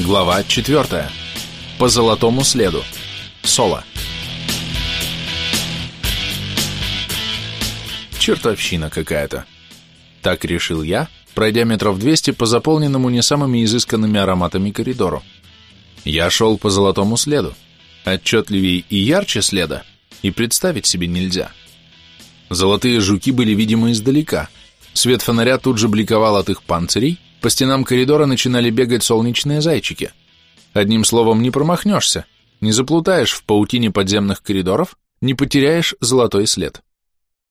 Глава 4. По золотому следу. Соло. Чертовщина какая-то. Так решил я, пройдя метров 200 по заполненному не самыми изысканными ароматами коридору. Я шел по золотому следу. Отчетливее и ярче следа и представить себе нельзя. Золотые жуки были видимы издалека. Свет фонаря тут же бликовал от их панцирей, по стенам коридора начинали бегать солнечные зайчики. Одним словом, не промахнешься, не заплутаешь в паутине подземных коридоров, не потеряешь золотой след.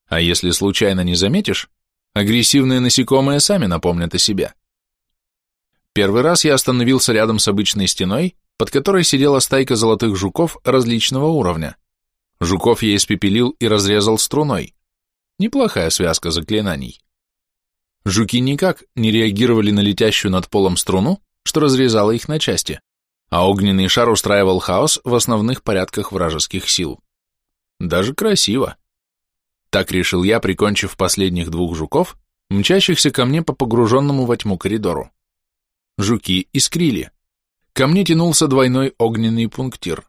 А если случайно не заметишь, агрессивные насекомые сами напомнят о себе. Первый раз я остановился рядом с обычной стеной, под которой сидела стайка золотых жуков различного уровня. Жуков я испепелил и разрезал струной. Неплохая связка заклинаний. Жуки никак не реагировали на летящую над полом струну, что разрезало их на части, а огненный шар устраивал хаос в основных порядках вражеских сил. Даже красиво. Так решил я, прикончив последних двух жуков, мчащихся ко мне по погруженному во тьму коридору. Жуки искрили. Ко мне тянулся двойной огненный пунктир.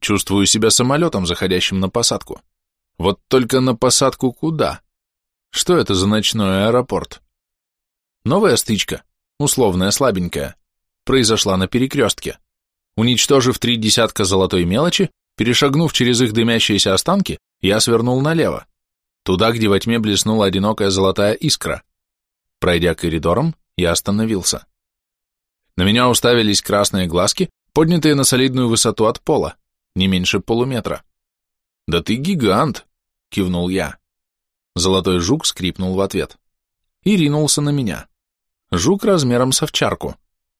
Чувствую себя самолетом, заходящим на посадку. Вот только на посадку куда? Что это за ночной аэропорт? Новая стычка, условная слабенькая, произошла на перекрестке. Уничтожив три десятка золотой мелочи, перешагнув через их дымящиеся останки, я свернул налево, туда, где во тьме блеснула одинокая золотая искра. Пройдя коридором, я остановился. На меня уставились красные глазки, поднятые на солидную высоту от пола, не меньше полуметра. «Да ты гигант!» — кивнул я. Золотой жук скрипнул в ответ. И ринулся на меня. Жук размером с овчарку.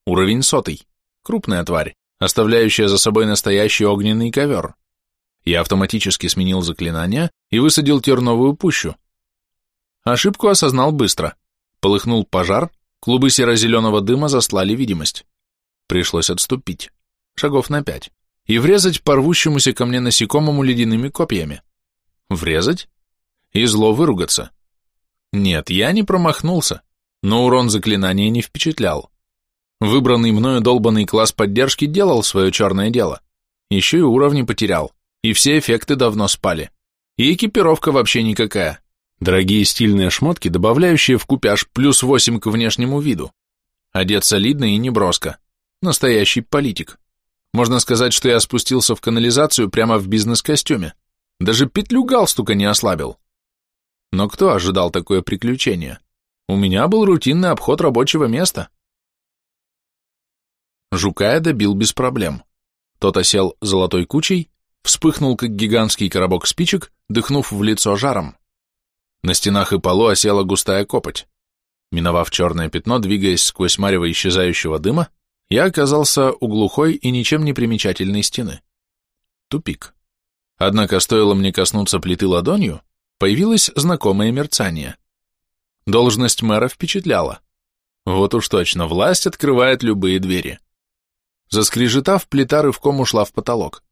Уровень сотый. Крупная тварь, оставляющая за собой настоящий огненный ковер. Я автоматически сменил заклинание и высадил терновую пущу. Ошибку осознал быстро. Полыхнул пожар, клубы серо-зеленого дыма заслали видимость. Пришлось отступить. Шагов на пять и врезать порвущемуся ко мне насекомому ледяными копьями. Врезать? И зло выругаться. Нет, я не промахнулся, но урон заклинания не впечатлял. Выбранный мною долбанный класс поддержки делал свое черное дело. Еще и уровни потерял, и все эффекты давно спали. И экипировка вообще никакая. Дорогие стильные шмотки, добавляющие в купяж плюс 8 к внешнему виду. Одет солидно и неброско. Настоящий политик. Можно сказать, что я спустился в канализацию прямо в бизнес-костюме. Даже петлю галстука не ослабил. Но кто ожидал такое приключение? У меня был рутинный обход рабочего места. Жука я добил без проблем. Тот осел золотой кучей, вспыхнул, как гигантский коробок спичек, дыхнув в лицо жаром. На стенах и полу осела густая копоть. Миновав черное пятно, двигаясь сквозь марево исчезающего дыма, я оказался у глухой и ничем не примечательной стены. Тупик. Однако стоило мне коснуться плиты ладонью, появилось знакомое мерцание. Должность мэра впечатляла. Вот уж точно, власть открывает любые двери. Заскрежетав, плита рывком ушла в потолок.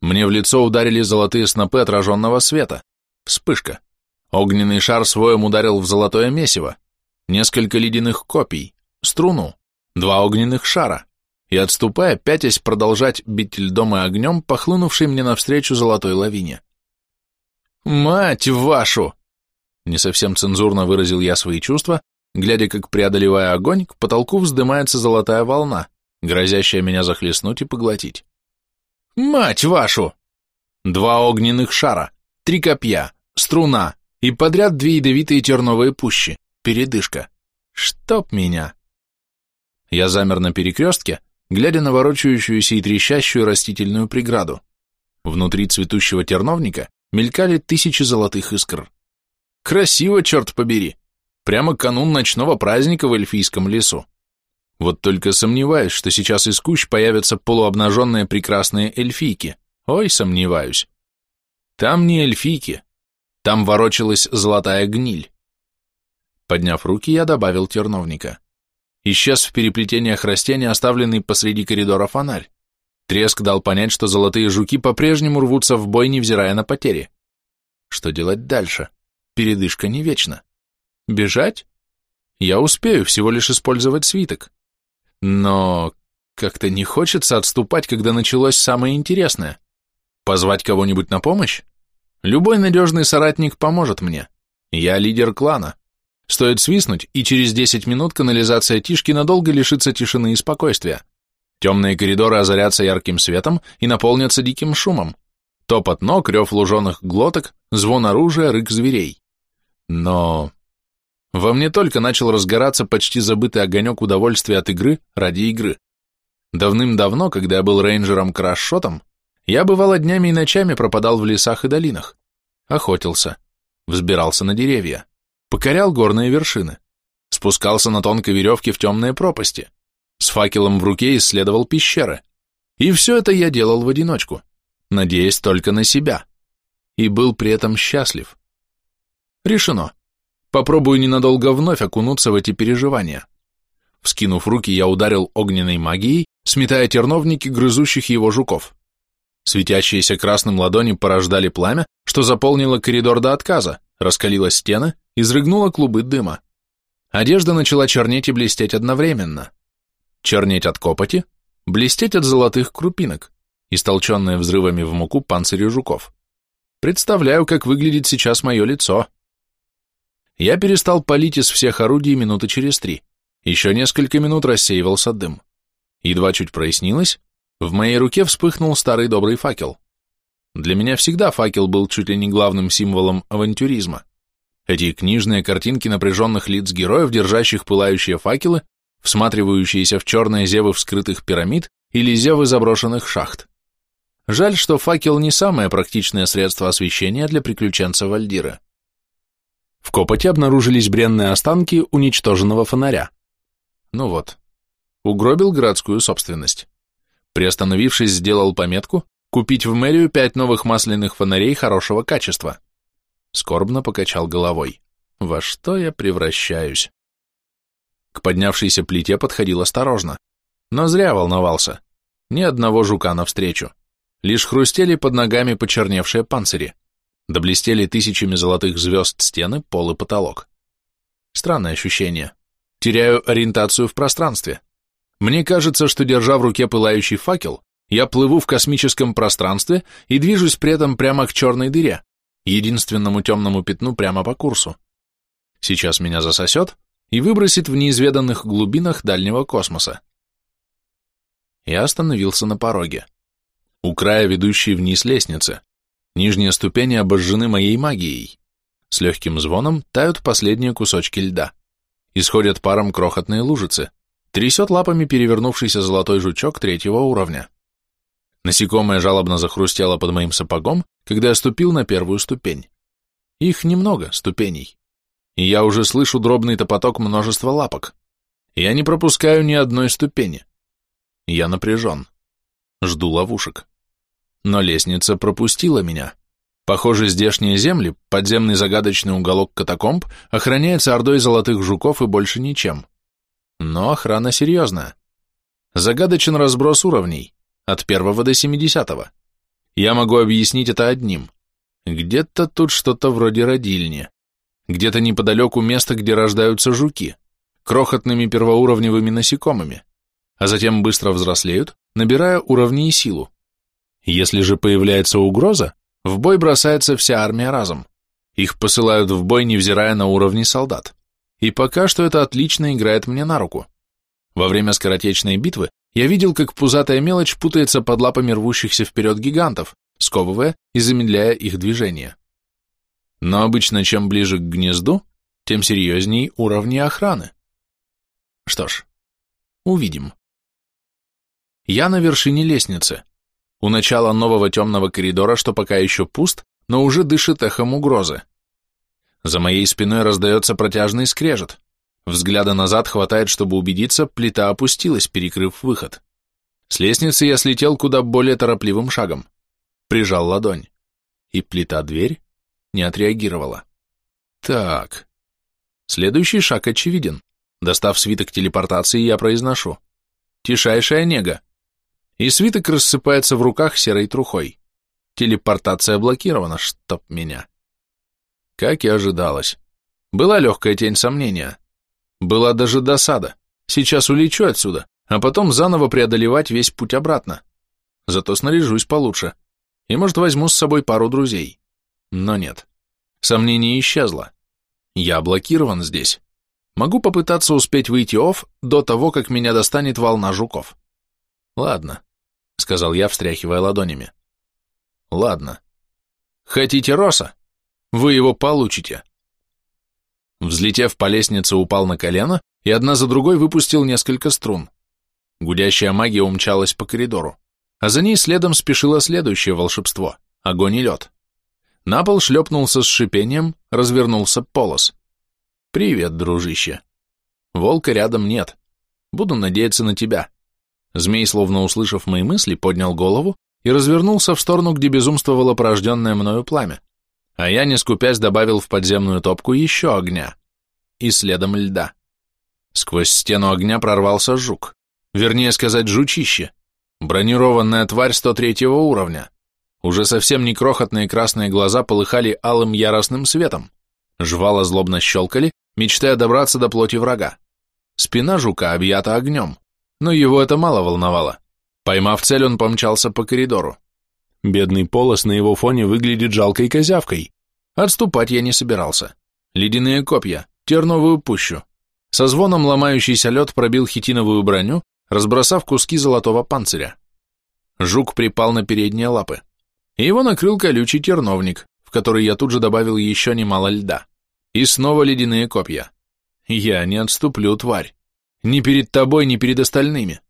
Мне в лицо ударили золотые снопы отраженного света. Вспышка. Огненный шар своем ударил в золотое месиво. Несколько ледяных копий. Струну два огненных шара, и, отступая, пятясь продолжать бить льдом и огнем, похлынувшей мне навстречу золотой лавине. «Мать вашу!» Не совсем цензурно выразил я свои чувства, глядя, как, преодолевая огонь, к потолку вздымается золотая волна, грозящая меня захлестнуть и поглотить. «Мать вашу!» Два огненных шара, три копья, струна и подряд две ядовитые терновые пущи, передышка. Чтоб меня! Я замер на перекрестке, глядя на ворочающуюся и трещащую растительную преграду. Внутри цветущего терновника мелькали тысячи золотых искр. Красиво, черт побери! Прямо канун ночного праздника в эльфийском лесу. Вот только сомневаюсь, что сейчас из кущ появятся полуобнаженные прекрасные эльфийки. Ой, сомневаюсь. Там не эльфийки. Там ворочалась золотая гниль. Подняв руки, я добавил терновника. Исчез в переплетениях растений, оставленный посреди коридора фонарь. Треск дал понять, что золотые жуки по-прежнему рвутся в бой, невзирая на потери. Что делать дальше? Передышка не вечна. Бежать? Я успею всего лишь использовать свиток. Но Как-то не хочется отступать, когда началось самое интересное. Позвать кого-нибудь на помощь? Любой надежный соратник поможет мне. Я лидер клана. Стоит свистнуть, и через 10 минут канализация Тишки надолго лишится тишины и спокойствия. Темные коридоры озарятся ярким светом и наполнятся диким шумом. Топот ног, рев луженых глоток, звон оружия, рык зверей. Но во мне только начал разгораться почти забытый огонек удовольствия от игры ради игры. Давным-давно, когда я был рейнджером-крашшотом, я бывало днями и ночами пропадал в лесах и долинах, охотился, взбирался на деревья, покорял горные вершины, спускался на тонкой веревке в темные пропасти, с факелом в руке исследовал пещеры. И все это я делал в одиночку, надеясь только на себя. И был при этом счастлив. Решено. Попробую ненадолго вновь окунуться в эти переживания. Вскинув руки, я ударил огненной магией, сметая терновники грызущих его жуков. Светящиеся красным ладони порождали пламя, что заполнило коридор до отказа, раскалило стены, изрыгнуло клубы дыма. Одежда начала чернеть и блестеть одновременно. Чернеть от копоти, блестеть от золотых крупинок, истолченные взрывами в муку панцири жуков. Представляю, как выглядит сейчас мое лицо. Я перестал палить из всех орудий минуты через три. Еще несколько минут рассеивался дым. Едва чуть прояснилось, в моей руке вспыхнул старый добрый факел. Для меня всегда факел был чуть ли не главным символом авантюризма. Эти книжные картинки напряженных лиц героев, держащих пылающие факелы, всматривающиеся в черные зевы вскрытых пирамид или зевы заброшенных шахт. Жаль, что факел не самое практичное средство освещения для приключенца Вальдира. В копоте обнаружились бренные останки уничтоженного фонаря. Ну вот, угробил городскую собственность. Приостановившись, сделал пометку «Купить в мэрию пять новых масляных фонарей хорошего качества». Скорбно покачал головой. Во что я превращаюсь? К поднявшейся плите подходил осторожно. Но зря волновался. Ни одного жука навстречу. Лишь хрустели под ногами почерневшие панцири. Да блестели тысячами золотых звезд стены, пол и потолок. Странное ощущение. Теряю ориентацию в пространстве. Мне кажется, что, держа в руке пылающий факел, я плыву в космическом пространстве и движусь при этом прямо к черной дыре, единственному темному пятну прямо по курсу. Сейчас меня засосет и выбросит в неизведанных глубинах дальнего космоса. Я остановился на пороге. У края ведущей вниз лестницы. Нижние ступени обожжены моей магией. С легким звоном тают последние кусочки льда. Исходят паром крохотные лужицы. Трясет лапами перевернувшийся золотой жучок третьего уровня. Насекомое жалобно захрустело под моим сапогом, когда я ступил на первую ступень. Их немного, ступеней. И я уже слышу дробный топоток множества лапок. Я не пропускаю ни одной ступени. Я напряжен. Жду ловушек. Но лестница пропустила меня. Похоже, здешние земли, подземный загадочный уголок катакомб, охраняется ордой золотых жуков и больше ничем. Но охрана серьезная. Загадочен разброс уровней, от первого до семидесятого. Я могу объяснить это одним. Где-то тут что-то вроде родильни. Где-то неподалеку место, где рождаются жуки, крохотными первоуровневыми насекомыми, а затем быстро взрослеют, набирая уровни и силу. Если же появляется угроза, в бой бросается вся армия разом. Их посылают в бой, невзирая на уровни солдат. И пока что это отлично играет мне на руку. Во время скоротечной битвы я видел, как пузатая мелочь путается под лапами рвущихся вперед гигантов, сковывая и замедляя их движение. Но обычно чем ближе к гнезду, тем серьезней уровни охраны. Что ж, увидим. Я на вершине лестницы, у начала нового темного коридора, что пока еще пуст, но уже дышит эхом угрозы. За моей спиной раздается протяжный скрежет. Взгляда назад хватает, чтобы убедиться, плита опустилась, перекрыв выход. С лестницы я слетел куда более торопливым шагом. Прижал ладонь. И плита-дверь не отреагировала. Так. Следующий шаг очевиден. Достав свиток телепортации, я произношу. Тишайшая нега. И свиток рассыпается в руках серой трухой. Телепортация блокирована, чтоб меня. Как и ожидалось. Была легкая тень сомнения. Была даже досада. Сейчас улечу отсюда, а потом заново преодолевать весь путь обратно. Зато снаряжусь получше. И, может, возьму с собой пару друзей. Но нет. Сомнение исчезло. Я блокирован здесь. Могу попытаться успеть выйти оф до того, как меня достанет волна жуков. Ладно, сказал я, встряхивая ладонями. Ладно. Хотите роса? Вы его получите. Взлетев по лестнице, упал на колено и одна за другой выпустил несколько струн. Гудящая магия умчалась по коридору, а за ней следом спешило следующее волшебство — огонь и лед. На пол шлепнулся с шипением, развернулся полос. «Привет, дружище. Волка рядом нет. Буду надеяться на тебя». Змей, словно услышав мои мысли, поднял голову и развернулся в сторону, где безумствовало порожденное мною пламя. А я, не скупясь, добавил в подземную топку еще огня. И следом льда. Сквозь стену огня прорвался жук. Вернее сказать, жучище. Бронированная тварь 103 уровня. Уже совсем не крохотные красные глаза полыхали алым яростным светом. Жвала злобно щелкали, мечтая добраться до плоти врага. Спина жука объята огнем, но его это мало волновало. Поймав цель, он помчался по коридору. Бедный полос на его фоне выглядит жалкой козявкой. Отступать я не собирался. Ледяные копья, терновую пущу. Со звоном ломающийся лед пробил хитиновую броню, разбросав куски золотого панциря. Жук припал на передние лапы. И его накрыл колючий терновник, в который я тут же добавил еще немало льда. И снова ледяные копья. Я не отступлю, тварь. Ни перед тобой, ни перед остальными.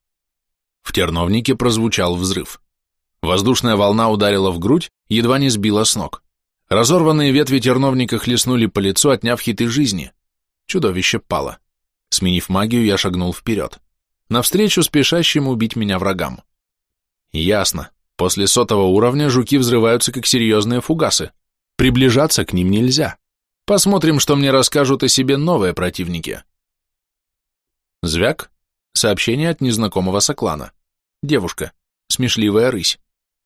В терновнике прозвучал взрыв. Воздушная волна ударила в грудь, едва не сбила с ног. Разорванные ветви терновника хлестнули по лицу, отняв хиты жизни. Чудовище пало. Сменив магию, я шагнул вперед. Навстречу спешащим убить меня врагам. Ясно. После сотого уровня жуки взрываются как серьезные фугасы. Приближаться к ним нельзя. Посмотрим, что мне расскажут о себе новые противники. Звяк. Сообщение от незнакомого соклана. Девушка. Смешливая рысь.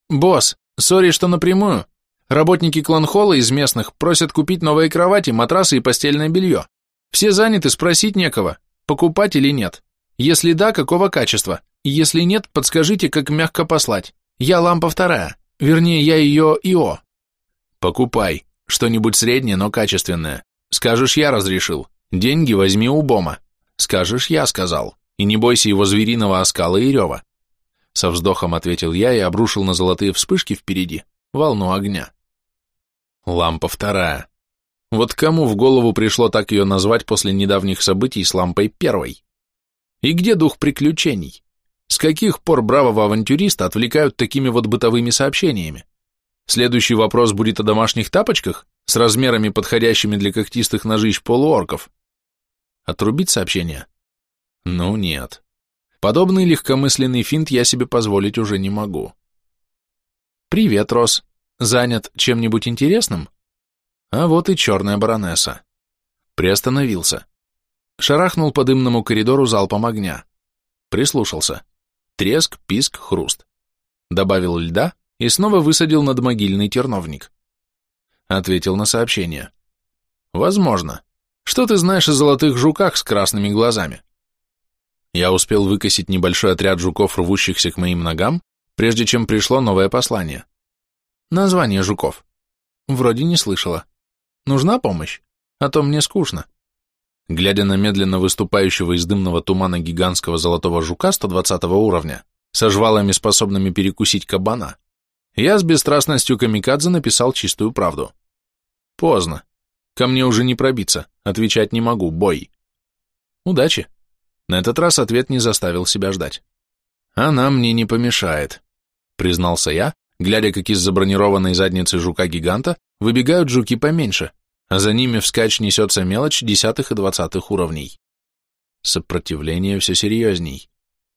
«Босс, сори, что напрямую. Работники кланхола из местных просят купить новые кровати, матрасы и постельное белье. Все заняты, спросить некого, покупать или нет. Если да, какого качества? Если нет, подскажите, как мягко послать. Я лампа вторая, вернее, я ее ИО». «Покупай», что-нибудь среднее, но качественное. Скажешь, я разрешил. Деньги возьми у Бома. Скажешь, я сказал. И не бойся его звериного оскала и рева. Со вздохом ответил я и обрушил на золотые вспышки впереди волну огня. Лампа вторая. Вот кому в голову пришло так ее назвать после недавних событий с лампой первой? И где дух приключений? С каких пор бравого авантюриста отвлекают такими вот бытовыми сообщениями? Следующий вопрос будет о домашних тапочках с размерами, подходящими для когтистых ножищ полуорков. Отрубить сообщение? Ну нет. Подобный легкомысленный финт я себе позволить уже не могу. «Привет, Рос. Занят чем-нибудь интересным?» А вот и черная баронесса. Приостановился. Шарахнул по дымному коридору залпом огня. Прислушался. Треск, писк, хруст. Добавил льда, и снова высадил над могильный терновник. Ответил на сообщение. Возможно. Что ты знаешь о золотых жуках с красными глазами? Я успел выкосить небольшой отряд жуков, рвущихся к моим ногам, прежде чем пришло новое послание. Название жуков. Вроде не слышала. Нужна помощь? А то мне скучно. Глядя на медленно выступающего из дымного тумана гигантского золотого жука 120 уровня, со жвалами, способными перекусить кабана, я с бесстрастностью камикадзе написал чистую правду. Поздно. Ко мне уже не пробиться, отвечать не могу, бой. Удачи. На этот раз ответ не заставил себя ждать. Она мне не помешает, признался я, глядя, как из забронированной задницы жука-гиганта выбегают жуки поменьше, а за ними вскачь несется мелочь десятых и двадцатых уровней. Сопротивление все серьезней.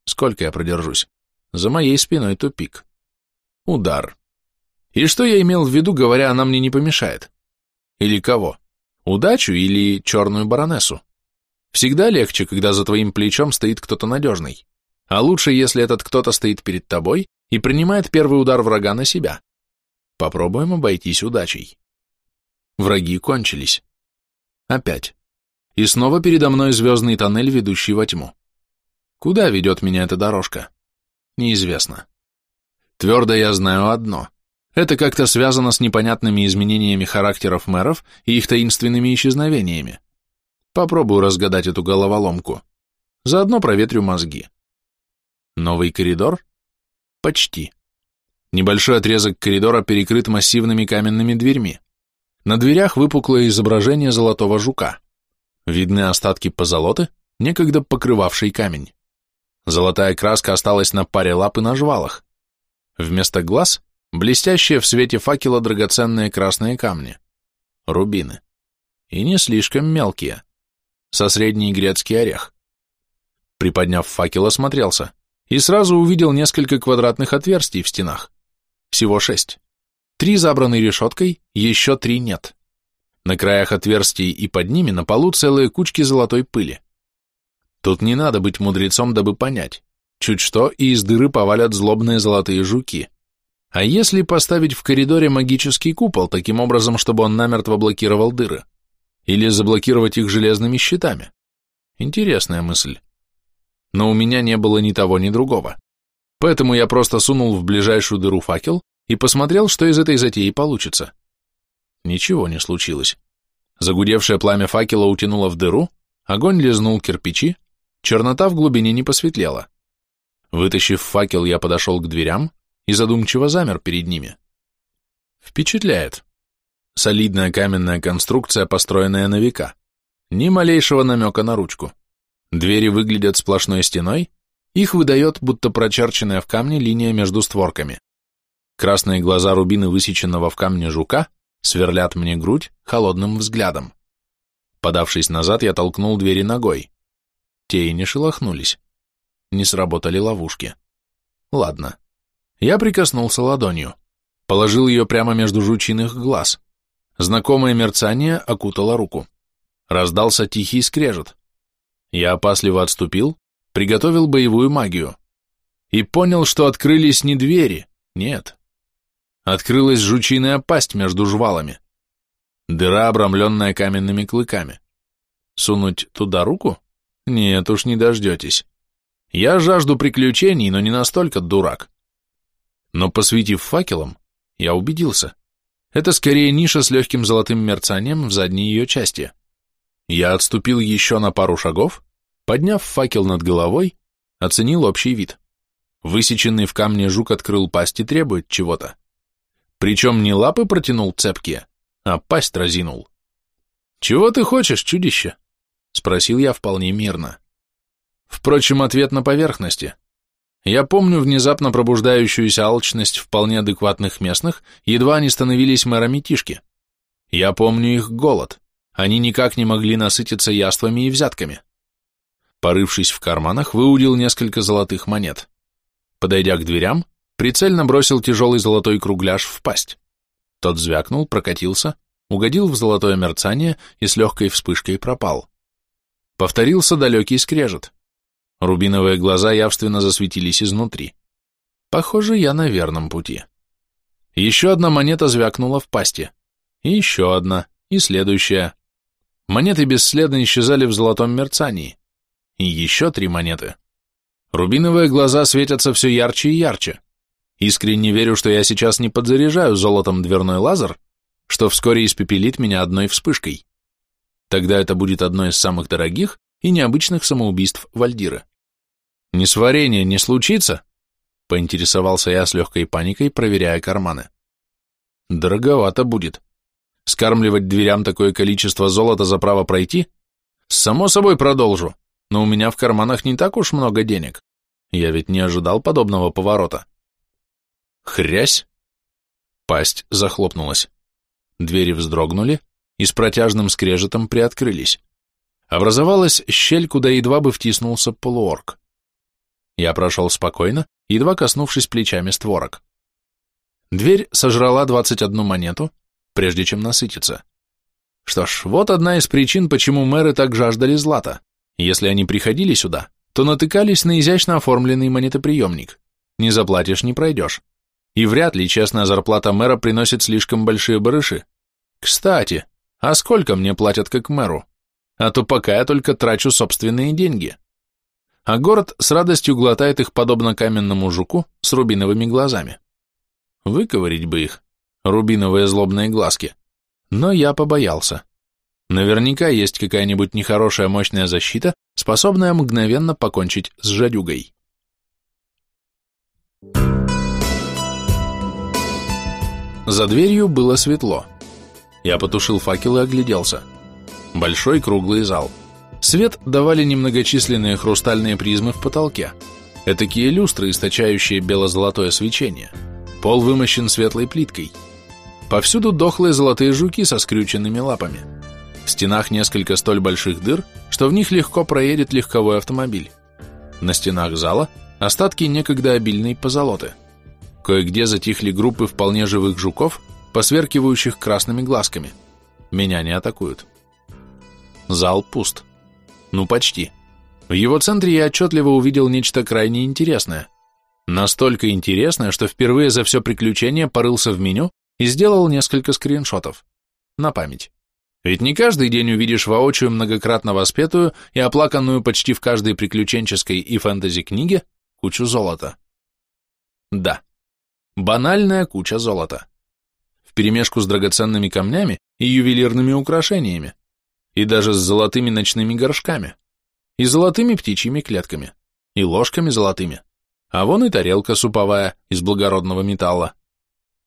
Сколько я продержусь? За моей спиной тупик. Удар. И что я имел в виду, говоря, она мне не помешает? Или кого? Удачу или черную баронессу? Всегда легче, когда за твоим плечом стоит кто-то надежный. А лучше, если этот кто-то стоит перед тобой и принимает первый удар врага на себя. Попробуем обойтись удачей. Враги кончились. Опять. И снова передо мной звездный тоннель, ведущий во тьму. Куда ведет меня эта дорожка? Неизвестно. Твердо я знаю одно. Это как-то связано с непонятными изменениями характеров мэров и их таинственными исчезновениями. Попробую разгадать эту головоломку. Заодно проветрю мозги. Новый коридор? Почти. Небольшой отрезок коридора перекрыт массивными каменными дверьми. На дверях выпуклое изображение золотого жука. Видны остатки позолоты, некогда покрывавший камень. Золотая краска осталась на паре лап и на жвалах. Вместо глаз – блестящие в свете факела драгоценные красные камни. Рубины. И не слишком мелкие. Со средний грецкий орех. Приподняв факел, осмотрелся и сразу увидел несколько квадратных отверстий в стенах. Всего шесть. Три забраны решеткой, еще три нет. На краях отверстий и под ними на полу целые кучки золотой пыли. Тут не надо быть мудрецом, дабы понять. Чуть что, и из дыры повалят злобные золотые жуки. А если поставить в коридоре магический купол, таким образом, чтобы он намертво блокировал дыры? Или заблокировать их железными щитами? Интересная мысль. Но у меня не было ни того, ни другого. Поэтому я просто сунул в ближайшую дыру факел и посмотрел, что из этой затеи получится. Ничего не случилось. Загудевшее пламя факела утянуло в дыру, огонь лизнул кирпичи, Чернота в глубине не посветлела. Вытащив факел, я подошел к дверям и задумчиво замер перед ними. Впечатляет. Солидная каменная конструкция, построенная на века. Ни малейшего намека на ручку. Двери выглядят сплошной стеной, их выдает, будто прочерченная в камне линия между створками. Красные глаза рубины высеченного в камне жука сверлят мне грудь холодным взглядом. Подавшись назад, я толкнул двери ногой. Те и не шелохнулись. Не сработали ловушки. Ладно. Я прикоснулся ладонью. Положил ее прямо между жучиных глаз. Знакомое мерцание окутало руку. Раздался тихий скрежет. Я опасливо отступил, приготовил боевую магию. И понял, что открылись не двери, нет. Открылась жучиная пасть между жвалами. Дыра, обрамленная каменными клыками. Сунуть туда руку? Нет уж, не дождетесь. Я жажду приключений, но не настолько дурак. Но посветив факелом, я убедился. Это скорее ниша с легким золотым мерцанием в задней ее части. Я отступил еще на пару шагов, подняв факел над головой, оценил общий вид. Высеченный в камне жук открыл пасть и требует чего-то. Причем не лапы протянул цепкие, а пасть разинул. «Чего ты хочешь, чудище?» — спросил я вполне мирно. Впрочем, ответ на поверхности. Я помню внезапно пробуждающуюся алчность вполне адекватных местных, едва они становились мэрами Тишки. Я помню их голод. Они никак не могли насытиться яствами и взятками. Порывшись в карманах, выудил несколько золотых монет. Подойдя к дверям, прицельно бросил тяжелый золотой кругляш в пасть. Тот звякнул, прокатился, угодил в золотое мерцание и с легкой вспышкой пропал. Повторился далекий скрежет. Рубиновые глаза явственно засветились изнутри. Похоже, я на верном пути. Еще одна монета звякнула в пасти. И еще одна, и следующая. Монеты бесследно исчезали в золотом мерцании. И еще три монеты. Рубиновые глаза светятся все ярче и ярче. Искренне верю, что я сейчас не подзаряжаю золотом дверной лазер, что вскоре испепелит меня одной вспышкой. Тогда это будет одно из самых дорогих и необычных самоубийств Вальдира. «Несварение не случится?» — поинтересовался я с легкой паникой, проверяя карманы. «Дороговато будет. Скармливать дверям такое количество золота за право пройти? Само собой продолжу, но у меня в карманах не так уж много денег. Я ведь не ожидал подобного поворота». Хрясь! Пасть захлопнулась. Двери вздрогнули, и с протяжным скрежетом приоткрылись. Образовалась щель, куда едва бы втиснулся полуорг. Я прошел спокойно, едва коснувшись плечами створок. Дверь сожрала 21 монету, прежде чем насытиться. Что ж, вот одна из причин, почему мэры так жаждали злата. Если они приходили сюда, то натыкались на изящно оформленный монетоприемник. Не заплатишь, не пройдешь. И вряд ли честная зарплата мэра приносит слишком большие барыши. Кстати, а сколько мне платят как мэру? А то пока я только трачу собственные деньги. а город с радостью глотает их подобно каменному жуку с рубиновыми глазами. Выковырить бы их, рубиновые злобные глазки, но я побоялся. Наверняка есть какая-нибудь нехорошая мощная защита, способная мгновенно покончить с жадюгой. За дверью было светло. Я потушил факел и огляделся. Большой круглый зал. Свет давали немногочисленные хрустальные призмы в потолке. Этакие люстры, источающие бело-золотое свечение. Пол вымощен светлой плиткой. Повсюду дохлые золотые жуки со скрюченными лапами. В стенах несколько столь больших дыр, что в них легко проедет легковой автомобиль. На стенах зала остатки некогда обильной позолоты. Кое-где затихли группы вполне живых жуков, посверкивающих красными глазками. Меня не атакуют. Зал пуст. Ну, почти. В его центре я отчетливо увидел нечто крайне интересное. Настолько интересное, что впервые за все приключение порылся в меню и сделал несколько скриншотов. На память. Ведь не каждый день увидишь воочию многократно воспетую и оплаканную почти в каждой приключенческой и фэнтези-книге кучу золота. Да, банальная куча золота. Вперемешку с драгоценными камнями и ювелирными украшениями, и даже с золотыми ночными горшками, и золотыми птичьими клетками, и ложками золотыми, а вон и тарелка суповая из благородного металла.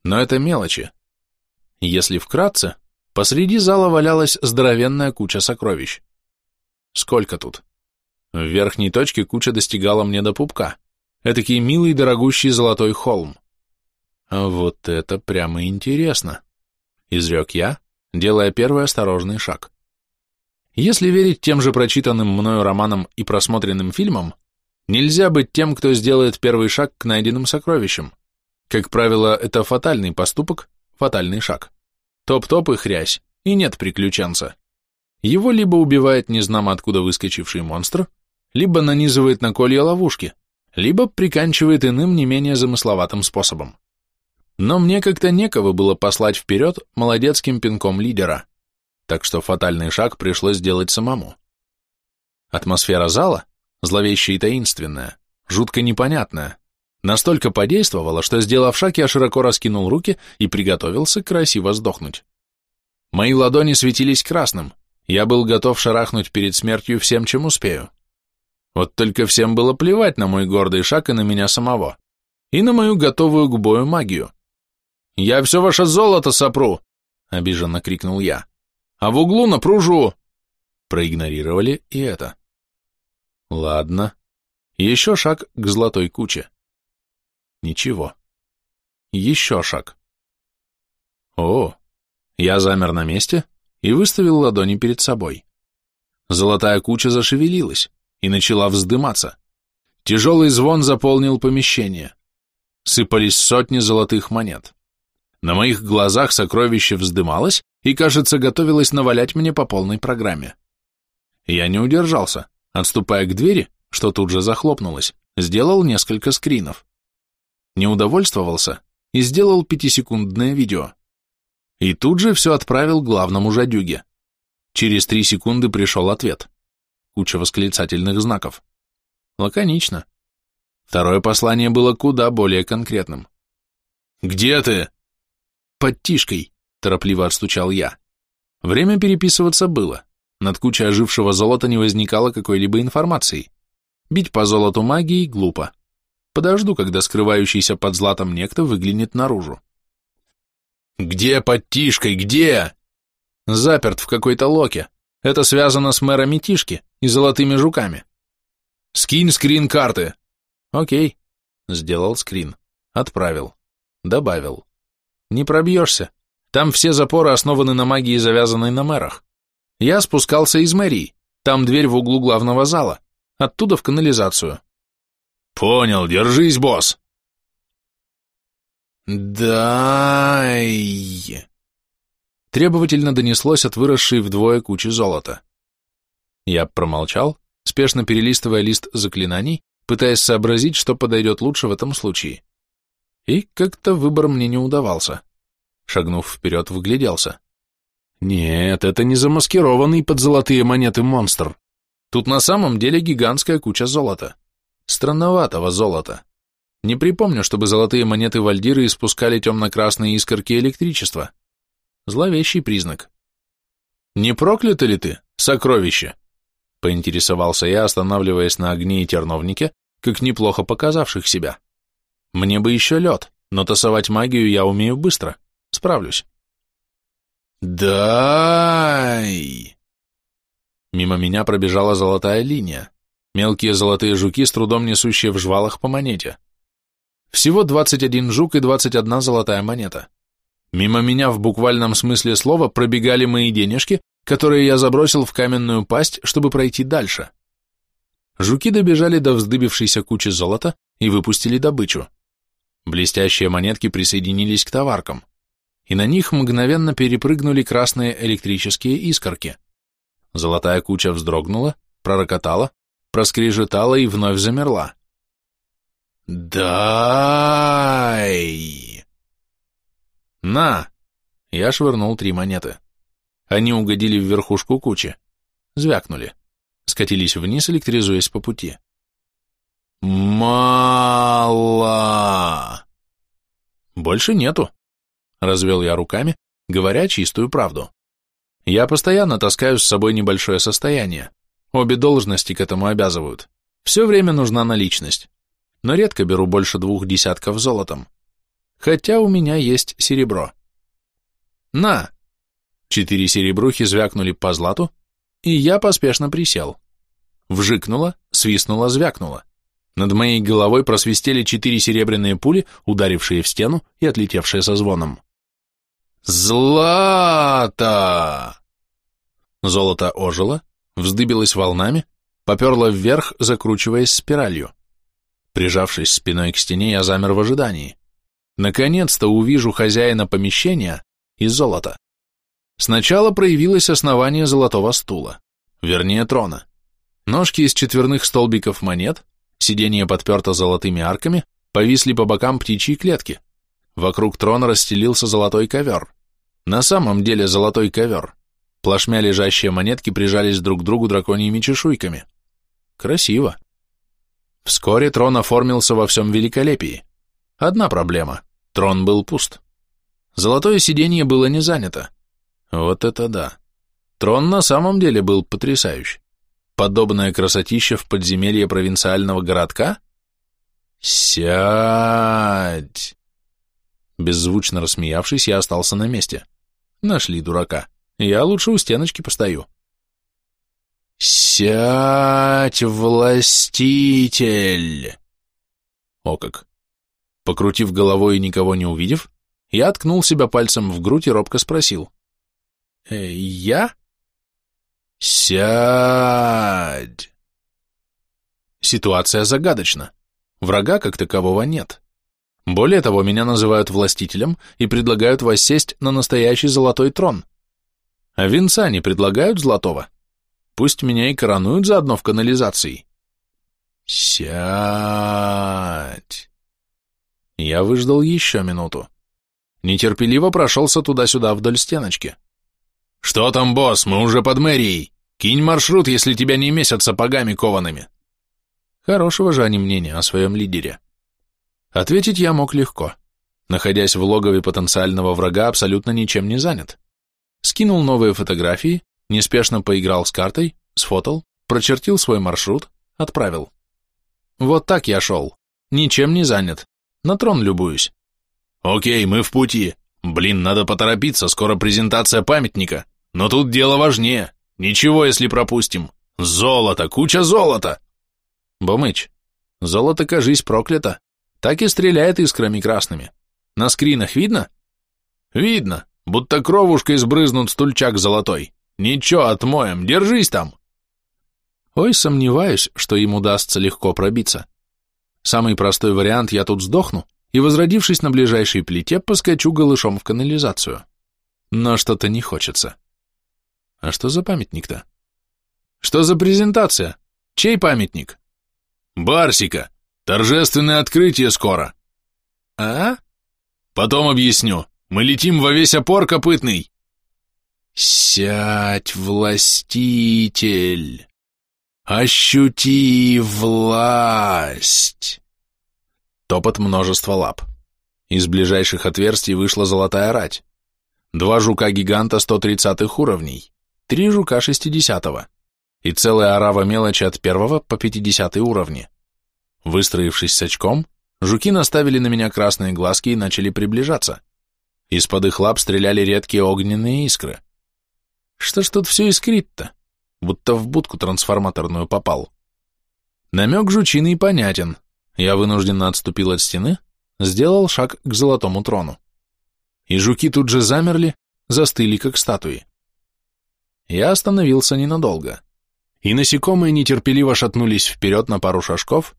Но это мелочи. Если вкратце, Посреди зала валялась здоровенная куча сокровищ. Сколько тут? В верхней точке куча достигала мне до пупка. Этакий милый дорогущий золотой холм. А вот это прямо интересно, изрек я, делая первый осторожный шаг. Если верить тем же прочитанным мною романам и просмотренным фильмам, нельзя быть тем, кто сделает первый шаг к найденным сокровищам. Как правило, это фатальный поступок, фатальный шаг. Топ-топ и хрясь, и нет приключенца. Его либо убивает незнамо откуда выскочивший монстр, либо нанизывает на колья ловушки, либо приканчивает иным не менее замысловатым способом. Но мне как-то некого было послать вперед молодецким пинком лидера, так что фатальный шаг пришлось сделать самому. Атмосфера зала, зловещая и таинственная, жутко непонятная, Настолько подействовало, что, сделав шаг, я широко раскинул руки и приготовился красиво сдохнуть. Мои ладони светились красным, я был готов шарахнуть перед смертью всем, чем успею. Вот только всем было плевать на мой гордый шаг и на меня самого, и на мою готовую к бою магию. «Я все ваше золото сопру!» — обиженно крикнул я. «А в углу напружу!» Проигнорировали и это. Ладно. Еще шаг к золотой куче. Ничего. Еще шаг. О, я замер на месте и выставил ладони перед собой. Золотая куча зашевелилась и начала вздыматься. Тяжелый звон заполнил помещение. Сыпались сотни золотых монет. На моих глазах сокровище вздымалось и, кажется, готовилось навалять мне по полной программе. Я не удержался, отступая к двери, что тут же захлопнулось, сделал несколько скринов не удовольствовался и сделал пятисекундное видео. И тут же все отправил главному жадюге. Через три секунды пришел ответ. Куча восклицательных знаков. Лаконично. Второе послание было куда более конкретным. «Где ты?» «Под тишкой», — торопливо отстучал я. Время переписываться было. Над кучей ожившего золота не возникало какой-либо информации. Бить по золоту магией глупо. Подожду, когда скрывающийся под златом некто выглянет наружу. «Где под Тишкой, где?» «Заперт в какой-то локе. Это связано с мэрами Тишки и золотыми жуками». «Скинь скрин карты». «Окей». Сделал скрин. Отправил. Добавил. «Не пробьешься. Там все запоры основаны на магии, завязанной на мэрах. Я спускался из мэрии. Там дверь в углу главного зала. Оттуда в канализацию. Понял, держись, босс. Дай. Требовательно донеслось от выросшей вдвое кучи золота. Я промолчал, спешно перелистывая лист заклинаний, пытаясь сообразить, что подойдет лучше в этом случае. И как-то выбор мне не удавался. Шагнув вперед, вгляделся. Нет, это не замаскированный под золотые монеты монстр. Тут на самом деле гигантская куча золота. Странноватого золота. Не припомню, чтобы золотые монеты Вальдиры испускали темно-красные искорки электричества. Зловещий признак. «Не проклято ли ты, сокровище?» — поинтересовался я, останавливаясь на огне и терновнике, как неплохо показавших себя. «Мне бы еще лед, но тасовать магию я умею быстро. Справлюсь». «Дай!» Мимо меня пробежала золотая линия, мелкие золотые жуки, с трудом несущие в жвалах по монете. Всего 21 жук и 21 золотая монета. Мимо меня в буквальном смысле слова пробегали мои денежки, которые я забросил в каменную пасть, чтобы пройти дальше. Жуки добежали до вздыбившейся кучи золота и выпустили добычу. Блестящие монетки присоединились к товаркам, и на них мгновенно перепрыгнули красные электрические искорки. Золотая куча вздрогнула, пророкотала, проскрежетала и вновь замерла. «Дай!» «На!» Я швырнул три монеты. Они угодили в верхушку кучи. Звякнули. Скатились вниз, электризуясь по пути. «Мало!» «Больше нету», — развел я руками, говоря чистую правду. Я постоянно таскаю с собой небольшое состояние. Обе должности к этому обязывают. Все время нужна наличность. Но редко беру больше двух десятков золотом. Хотя у меня есть серебро. На! Четыре серебрухи звякнули по злату, и я поспешно присел. Вжикнуло, свистнуло, звякнуло. Над моей головой просвистели четыре серебряные пули, ударившие в стену и отлетевшие со звоном. «Злата!» Золото ожило, вздыбилось волнами, поперло вверх, закручиваясь спиралью. Прижавшись спиной к стене, я замер в ожидании. Наконец-то увижу хозяина помещения и золота. Сначала проявилось основание золотого стула, вернее трона. Ножки из четверных столбиков монет, сиденье подперто золотыми арками, повисли по бокам птичьи клетки. Вокруг трона расстелился золотой ковер. На самом деле золотой ковер. Плашмя лежащие монетки прижались друг к другу драконьими чешуйками. Красиво. Вскоре трон оформился во всем великолепии. Одна проблема. Трон был пуст. Золотое сиденье было не занято. Вот это да. Трон на самом деле был потрясающий. Подобное красотище в подземелье провинциального городка? Сядь! Беззвучно рассмеявшись, я остался на месте. Нашли дурака. Я лучше у стеночки постою. «Сядь, властитель!» О как! Покрутив головой и никого не увидев, я ткнул себя пальцем в грудь и робко спросил. «Э, «Я?» «Сядь!» Ситуация загадочна. Врага как такового нет. Более того, меня называют властителем и предлагают воссесть на настоящий золотой трон. А венца не предлагают золотого? Пусть меня и коронуют заодно в канализации. Сядь. Я выждал еще минуту. Нетерпеливо прошелся туда-сюда вдоль стеночки. «Что там, босс, мы уже под мэрией. Кинь маршрут, если тебя не месят сапогами коваными». Хорошего же они мнения о своем лидере. Ответить я мог легко. Находясь в логове потенциального врага, абсолютно ничем не занят. Скинул новые фотографии, неспешно поиграл с картой, сфотал, прочертил свой маршрут, отправил. Вот так я шел. Ничем не занят. На трон любуюсь. Окей, мы в пути. Блин, надо поторопиться, скоро презентация памятника. Но тут дело важнее. Ничего, если пропустим. Золото, куча золота. Бомыч, золото, кажись, проклято. Так и стреляет искрами красными. На скринах видно? Видно, будто кровушкой сбрызнут стульчак золотой. Ничего, отмоем, держись там. Ой, сомневаюсь, что им удастся легко пробиться. Самый простой вариант, я тут сдохну, и, возродившись на ближайшей плите, поскочу голышом в канализацию. Но что-то не хочется. А что за памятник-то? Что за презентация? Чей памятник? Барсика. Торжественное открытие скоро. А? Потом объясню. Мы летим во весь опор копытный. Сядь, властитель. Ощути власть. Топот множества лап. Из ближайших отверстий вышла золотая рать. Два жука-гиганта 130 уровней, три жука 60-го и целая орава мелочи от первого по 50 уровни. Выстроившись с очком, жуки наставили на меня красные глазки и начали приближаться. Из-под их лап стреляли редкие огненные искры. Что ж тут все искрит-то? Будто в будку трансформаторную попал. Намек жучины понятен. Я вынужденно отступил от стены, сделал шаг к золотому трону. И жуки тут же замерли, застыли, как статуи. Я остановился ненадолго. И насекомые нетерпеливо шатнулись вперед на пару шажков,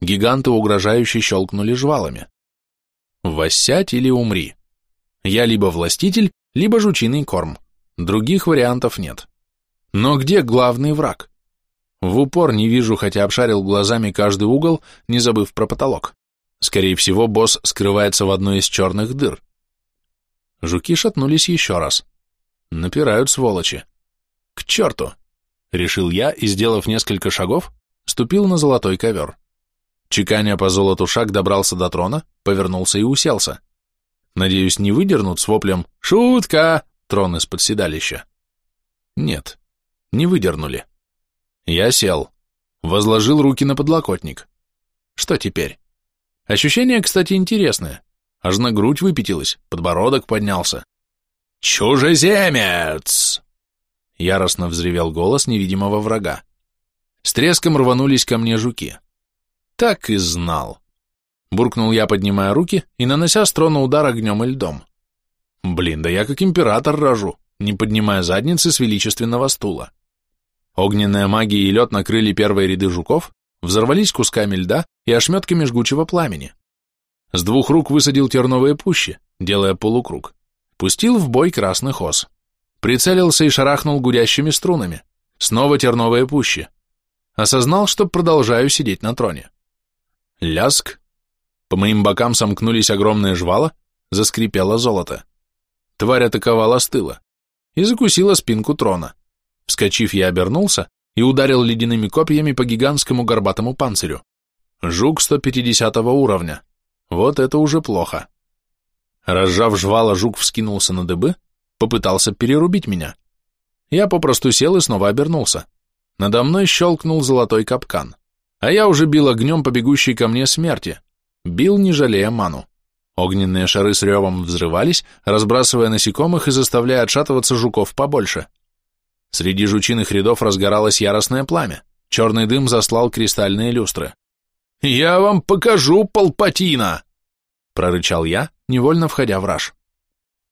гиганты угрожающе щелкнули жвалами. «Воссядь или умри». Я либо властитель, либо жучиный корм. Других вариантов нет. Но где главный враг? В упор не вижу, хотя обшарил глазами каждый угол, не забыв про потолок. Скорее всего, босс скрывается в одной из черных дыр. Жуки шатнулись еще раз. Напирают сволочи. К черту! Решил я и, сделав несколько шагов, ступил на золотой ковер. Чеканя по золоту шаг добрался до трона, повернулся и уселся. Надеюсь, не выдернут с воплем «Шутка!» трон из-под седалища. Нет, не выдернули. Я сел, возложил руки на подлокотник. Что теперь? Ощущение, кстати, интересное. Аж на грудь выпятилась, подбородок поднялся. «Чужеземец!» Яростно взревел голос невидимого врага. С треском рванулись ко мне жуки. Так и знал. Буркнул я, поднимая руки и нанося с трона удар огнем и льдом. Блин, да я как император рожу, не поднимая задницы с величественного стула. Огненная магия и лед накрыли первые ряды жуков, взорвались кусками льда и ошметками жгучего пламени. С двух рук высадил терновые пущи, делая полукруг. Пустил в бой красных ос. Прицелился и шарахнул гудящими струнами. Снова терновые пущи. Осознал, что продолжаю сидеть на троне. Ляск. По моим бокам сомкнулись огромные жвала, заскрипело золото. Тварь атаковала с тыла и закусила спинку трона. Вскочив, я обернулся и ударил ледяными копьями по гигантскому горбатому панцирю. Жук 150 уровня. Вот это уже плохо. Разжав жвала, жук вскинулся на дыбы, попытался перерубить меня. Я попросту сел и снова обернулся. Надо мной щелкнул золотой капкан, а я уже бил огнем по бегущей ко мне смерти. Бил, не жалея ману. Огненные шары с ревом взрывались, разбрасывая насекомых и заставляя отшатываться жуков побольше. Среди жучиных рядов разгоралось яростное пламя. Черный дым заслал кристальные люстры. «Я вам покажу, Палпатина!» — прорычал я, невольно входя в раж.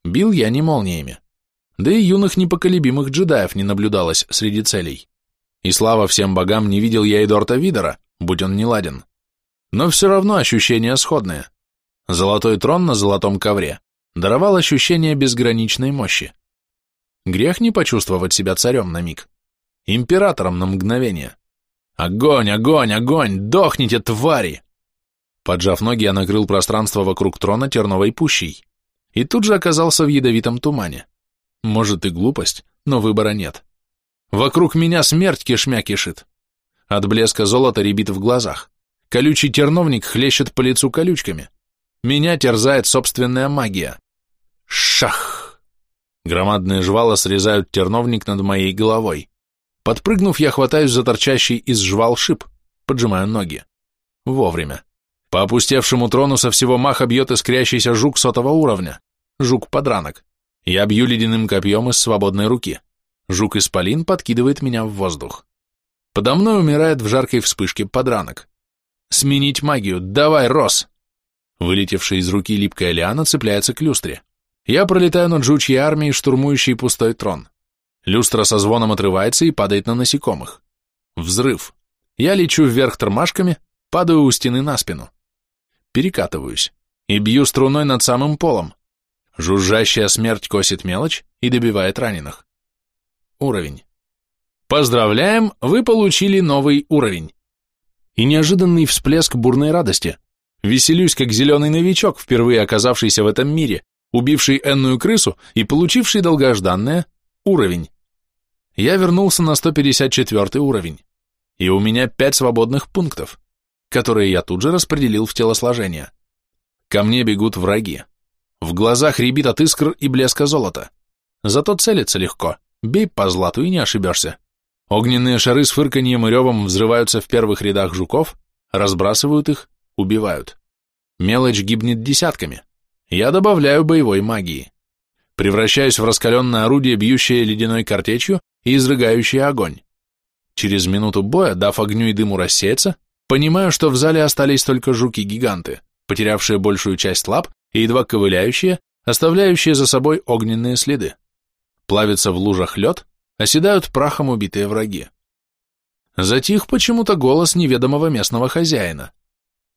Бил я не молниями. Да и юных непоколебимых джедаев не наблюдалось среди целей. И слава всем богам, не видел я и Дорта Видера, будь он не ладен. Но все равно ощущения сходные. Золотой трон на золотом ковре даровал ощущение безграничной мощи. Грех не почувствовать себя царем на миг, императором на мгновение. Огонь, огонь, огонь, дохните, твари! Поджав ноги, я накрыл пространство вокруг трона терновой пущей и тут же оказался в ядовитом тумане. Может и глупость, но выбора нет. Вокруг меня смерть кишмя кишит. От блеска золота рябит в глазах. Колючий терновник хлещет по лицу колючками. Меня терзает собственная магия. Шах! Громадные жвала срезают терновник над моей головой. Подпрыгнув, я хватаюсь за торчащий из жвал шип, поджимаю ноги. Вовремя. По опустевшему трону со всего маха бьет искрящийся жук сотого уровня. Жук-подранок. Я бью ледяным копьем из свободной руки. Жук-исполин подкидывает меня в воздух. Подо мной умирает в жаркой вспышке подранок. Сменить магию, давай, Рос! Вылетевшая из руки липкая лиана цепляется к люстре. Я пролетаю над жучьей армией, штурмующей пустой трон. Люстра со звоном отрывается и падает на насекомых. Взрыв. Я лечу вверх тормашками, падаю у стены на спину. Перекатываюсь и бью струной над самым полом. Жужжащая смерть косит мелочь и добивает раненых. Уровень. Поздравляем, вы получили новый уровень. И неожиданный всплеск бурной радости. Веселюсь, как зеленый новичок, впервые оказавшийся в этом мире, убивший энную крысу и получивший долгожданное уровень. Я вернулся на 154 уровень. и у меня пять свободных пунктов, которые я тут же распределил в телосложение. Ко мне бегут враги. В глазах рябит от искр и блеска золота. Зато целиться легко. Бей по злату и не ошибешься. Огненные шары с фырканьем и ревом взрываются в первых рядах жуков, разбрасывают их, убивают. Мелочь гибнет десятками. Я добавляю боевой магии. Превращаюсь в раскаленное орудие, бьющее ледяной картечью и изрыгающее огонь. Через минуту боя, дав огню и дыму рассеяться, понимаю, что в зале остались только жуки-гиганты, потерявшие большую часть лап и едва ковыляющие, оставляющие за собой огненные следы. Плавится в лужах лед, оседают прахом убитые враги. Затих почему-то голос неведомого местного хозяина.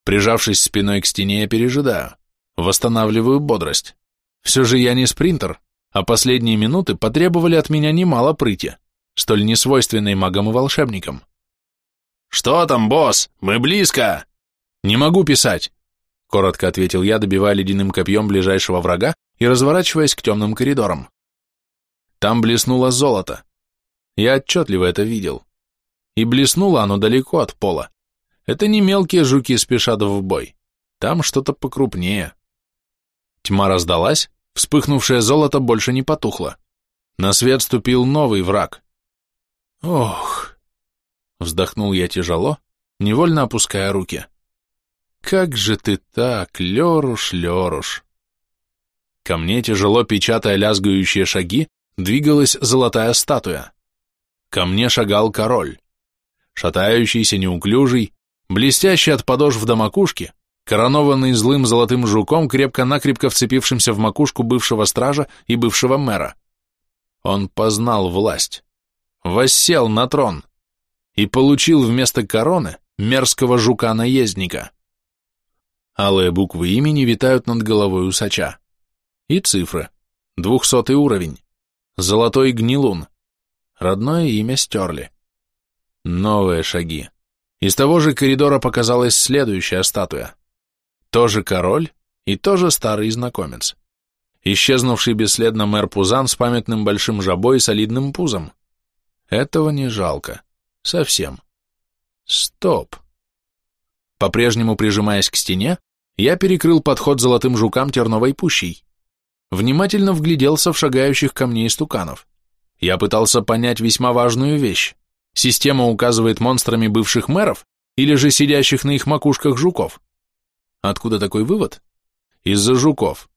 Прижавшись спиной к стене, я пережидаю. Восстанавливаю бодрость. Все же я не спринтер, а последние минуты потребовали от меня немало прыти, столь несвойственной магам и волшебникам. «Что там, босс? Мы близко!» «Не могу писать!» Коротко ответил я, добивая ледяным копьем ближайшего врага и разворачиваясь к темным коридорам. Там блеснуло золото. Я отчетливо это видел. И блеснуло оно далеко от пола. Это не мелкие жуки спешат в бой. Там что-то покрупнее. Тьма раздалась, вспыхнувшее золото больше не потухло. На свет ступил новый враг. Ох! Вздохнул я тяжело, невольно опуская руки. Как же ты так, Леруш, Леруш! Ко мне, тяжело печатая лязгающие шаги, двигалась золотая статуя. Ко мне шагал король. Шатающийся, неуклюжий, блестящий от подошв до макушки, коронованный злым золотым жуком, крепко-накрепко вцепившимся в макушку бывшего стража и бывшего мэра. Он познал власть, воссел на трон и получил вместо короны мерзкого жука-наездника. Алые буквы имени витают над головой усача. И цифры. Двухсотый уровень. Золотой гнилун. Родное имя стерли. Новые шаги. Из того же коридора показалась следующая статуя. Тоже король и тоже старый знакомец. Исчезнувший бесследно мэр Пузан с памятным большим жабой и солидным пузом. Этого не жалко. Совсем. Стоп. По-прежнему прижимаясь к стене, я перекрыл подход золотым жукам терновой пущей. Внимательно вгляделся в шагающих ко мне истуканов. Я пытался понять весьма важную вещь. Система указывает монстрами бывших мэров или же сидящих на их макушках жуков? Откуда такой вывод? Из-за жуков.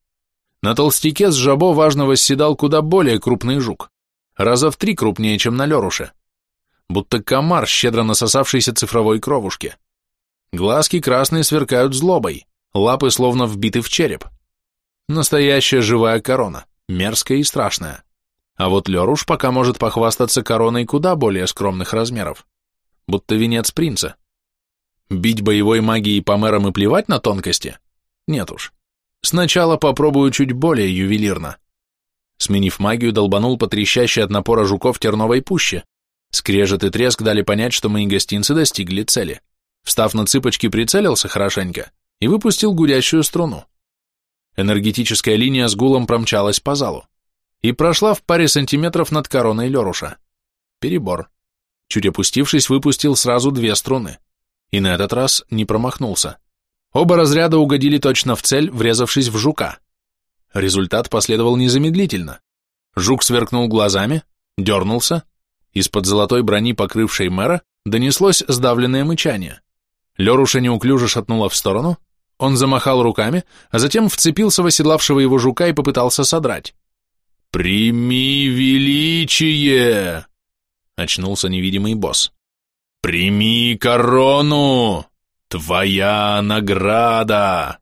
На толстяке с жабо важно восседал куда более крупный жук, раза в три крупнее, чем на леруше. Будто комар, щедро насосавшийся цифровой кровушки. Глазки красные сверкают злобой, лапы словно вбиты в череп. Настоящая живая корона, мерзкая и страшная. А вот Леруш пока может похвастаться короной куда более скромных размеров, будто венец принца. Бить боевой магией по мэрам и плевать на тонкости? Нет уж. Сначала попробую чуть более ювелирно. Сменив магию, долбанул по трещащей от напора жуков терновой пуще. Скрежет и треск дали понять, что мои гостинцы достигли цели. Встав на цыпочки, прицелился хорошенько и выпустил гудящую струну. Энергетическая линия с гулом промчалась по залу и прошла в паре сантиметров над короной Леруша. Перебор. Чуть опустившись, выпустил сразу две струны и на этот раз не промахнулся. Оба разряда угодили точно в цель, врезавшись в жука. Результат последовал незамедлительно. Жук сверкнул глазами, дернулся, из-под золотой брони, покрывшей мэра, донеслось сдавленное мычание. Леруша неуклюже шатнула в сторону, он замахал руками, а затем вцепился в оседлавшего его жука и попытался содрать. «Прими величие!» — очнулся невидимый босс. «Прими корону! Твоя награда!»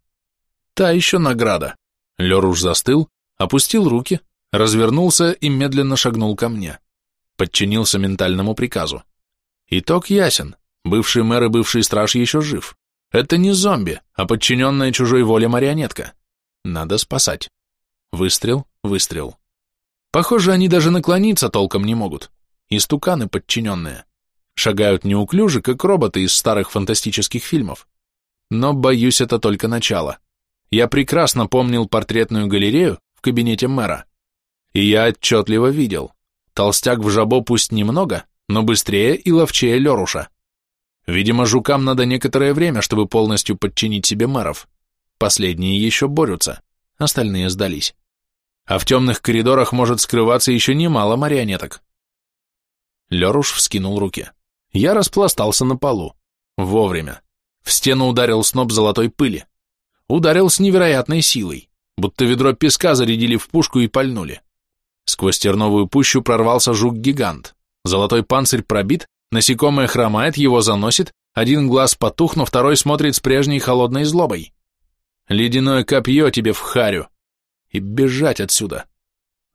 Та еще награда. Леруш застыл, опустил руки, развернулся и медленно шагнул ко мне. Подчинился ментальному приказу. Итог ясен. Бывший мэр и бывший страж еще жив. Это не зомби, а подчиненная чужой воле марионетка. Надо спасать. Выстрел, выстрел. Похоже, они даже наклониться толком не могут. Истуканы подчиненные. Шагают неуклюже, как роботы из старых фантастических фильмов. Но, боюсь, это только начало. Я прекрасно помнил портретную галерею в кабинете мэра. И я отчетливо видел. Толстяк в жабо пусть немного, но быстрее и ловчее Леруша. Видимо, жукам надо некоторое время, чтобы полностью подчинить себе мэров. Последние еще борются, остальные сдались. А в темных коридорах может скрываться еще немало марионеток. Леруш вскинул руки. Я распластался на полу. Вовремя. В стену ударил сноп золотой пыли. Ударил с невероятной силой, будто ведро песка зарядили в пушку и пальнули. Сквозь терновую пущу прорвался жук-гигант. Золотой панцирь пробит, насекомое хромает, его заносит, один глаз потух, но второй смотрит с прежней холодной злобой. Ледяное копье тебе в харю. И бежать отсюда.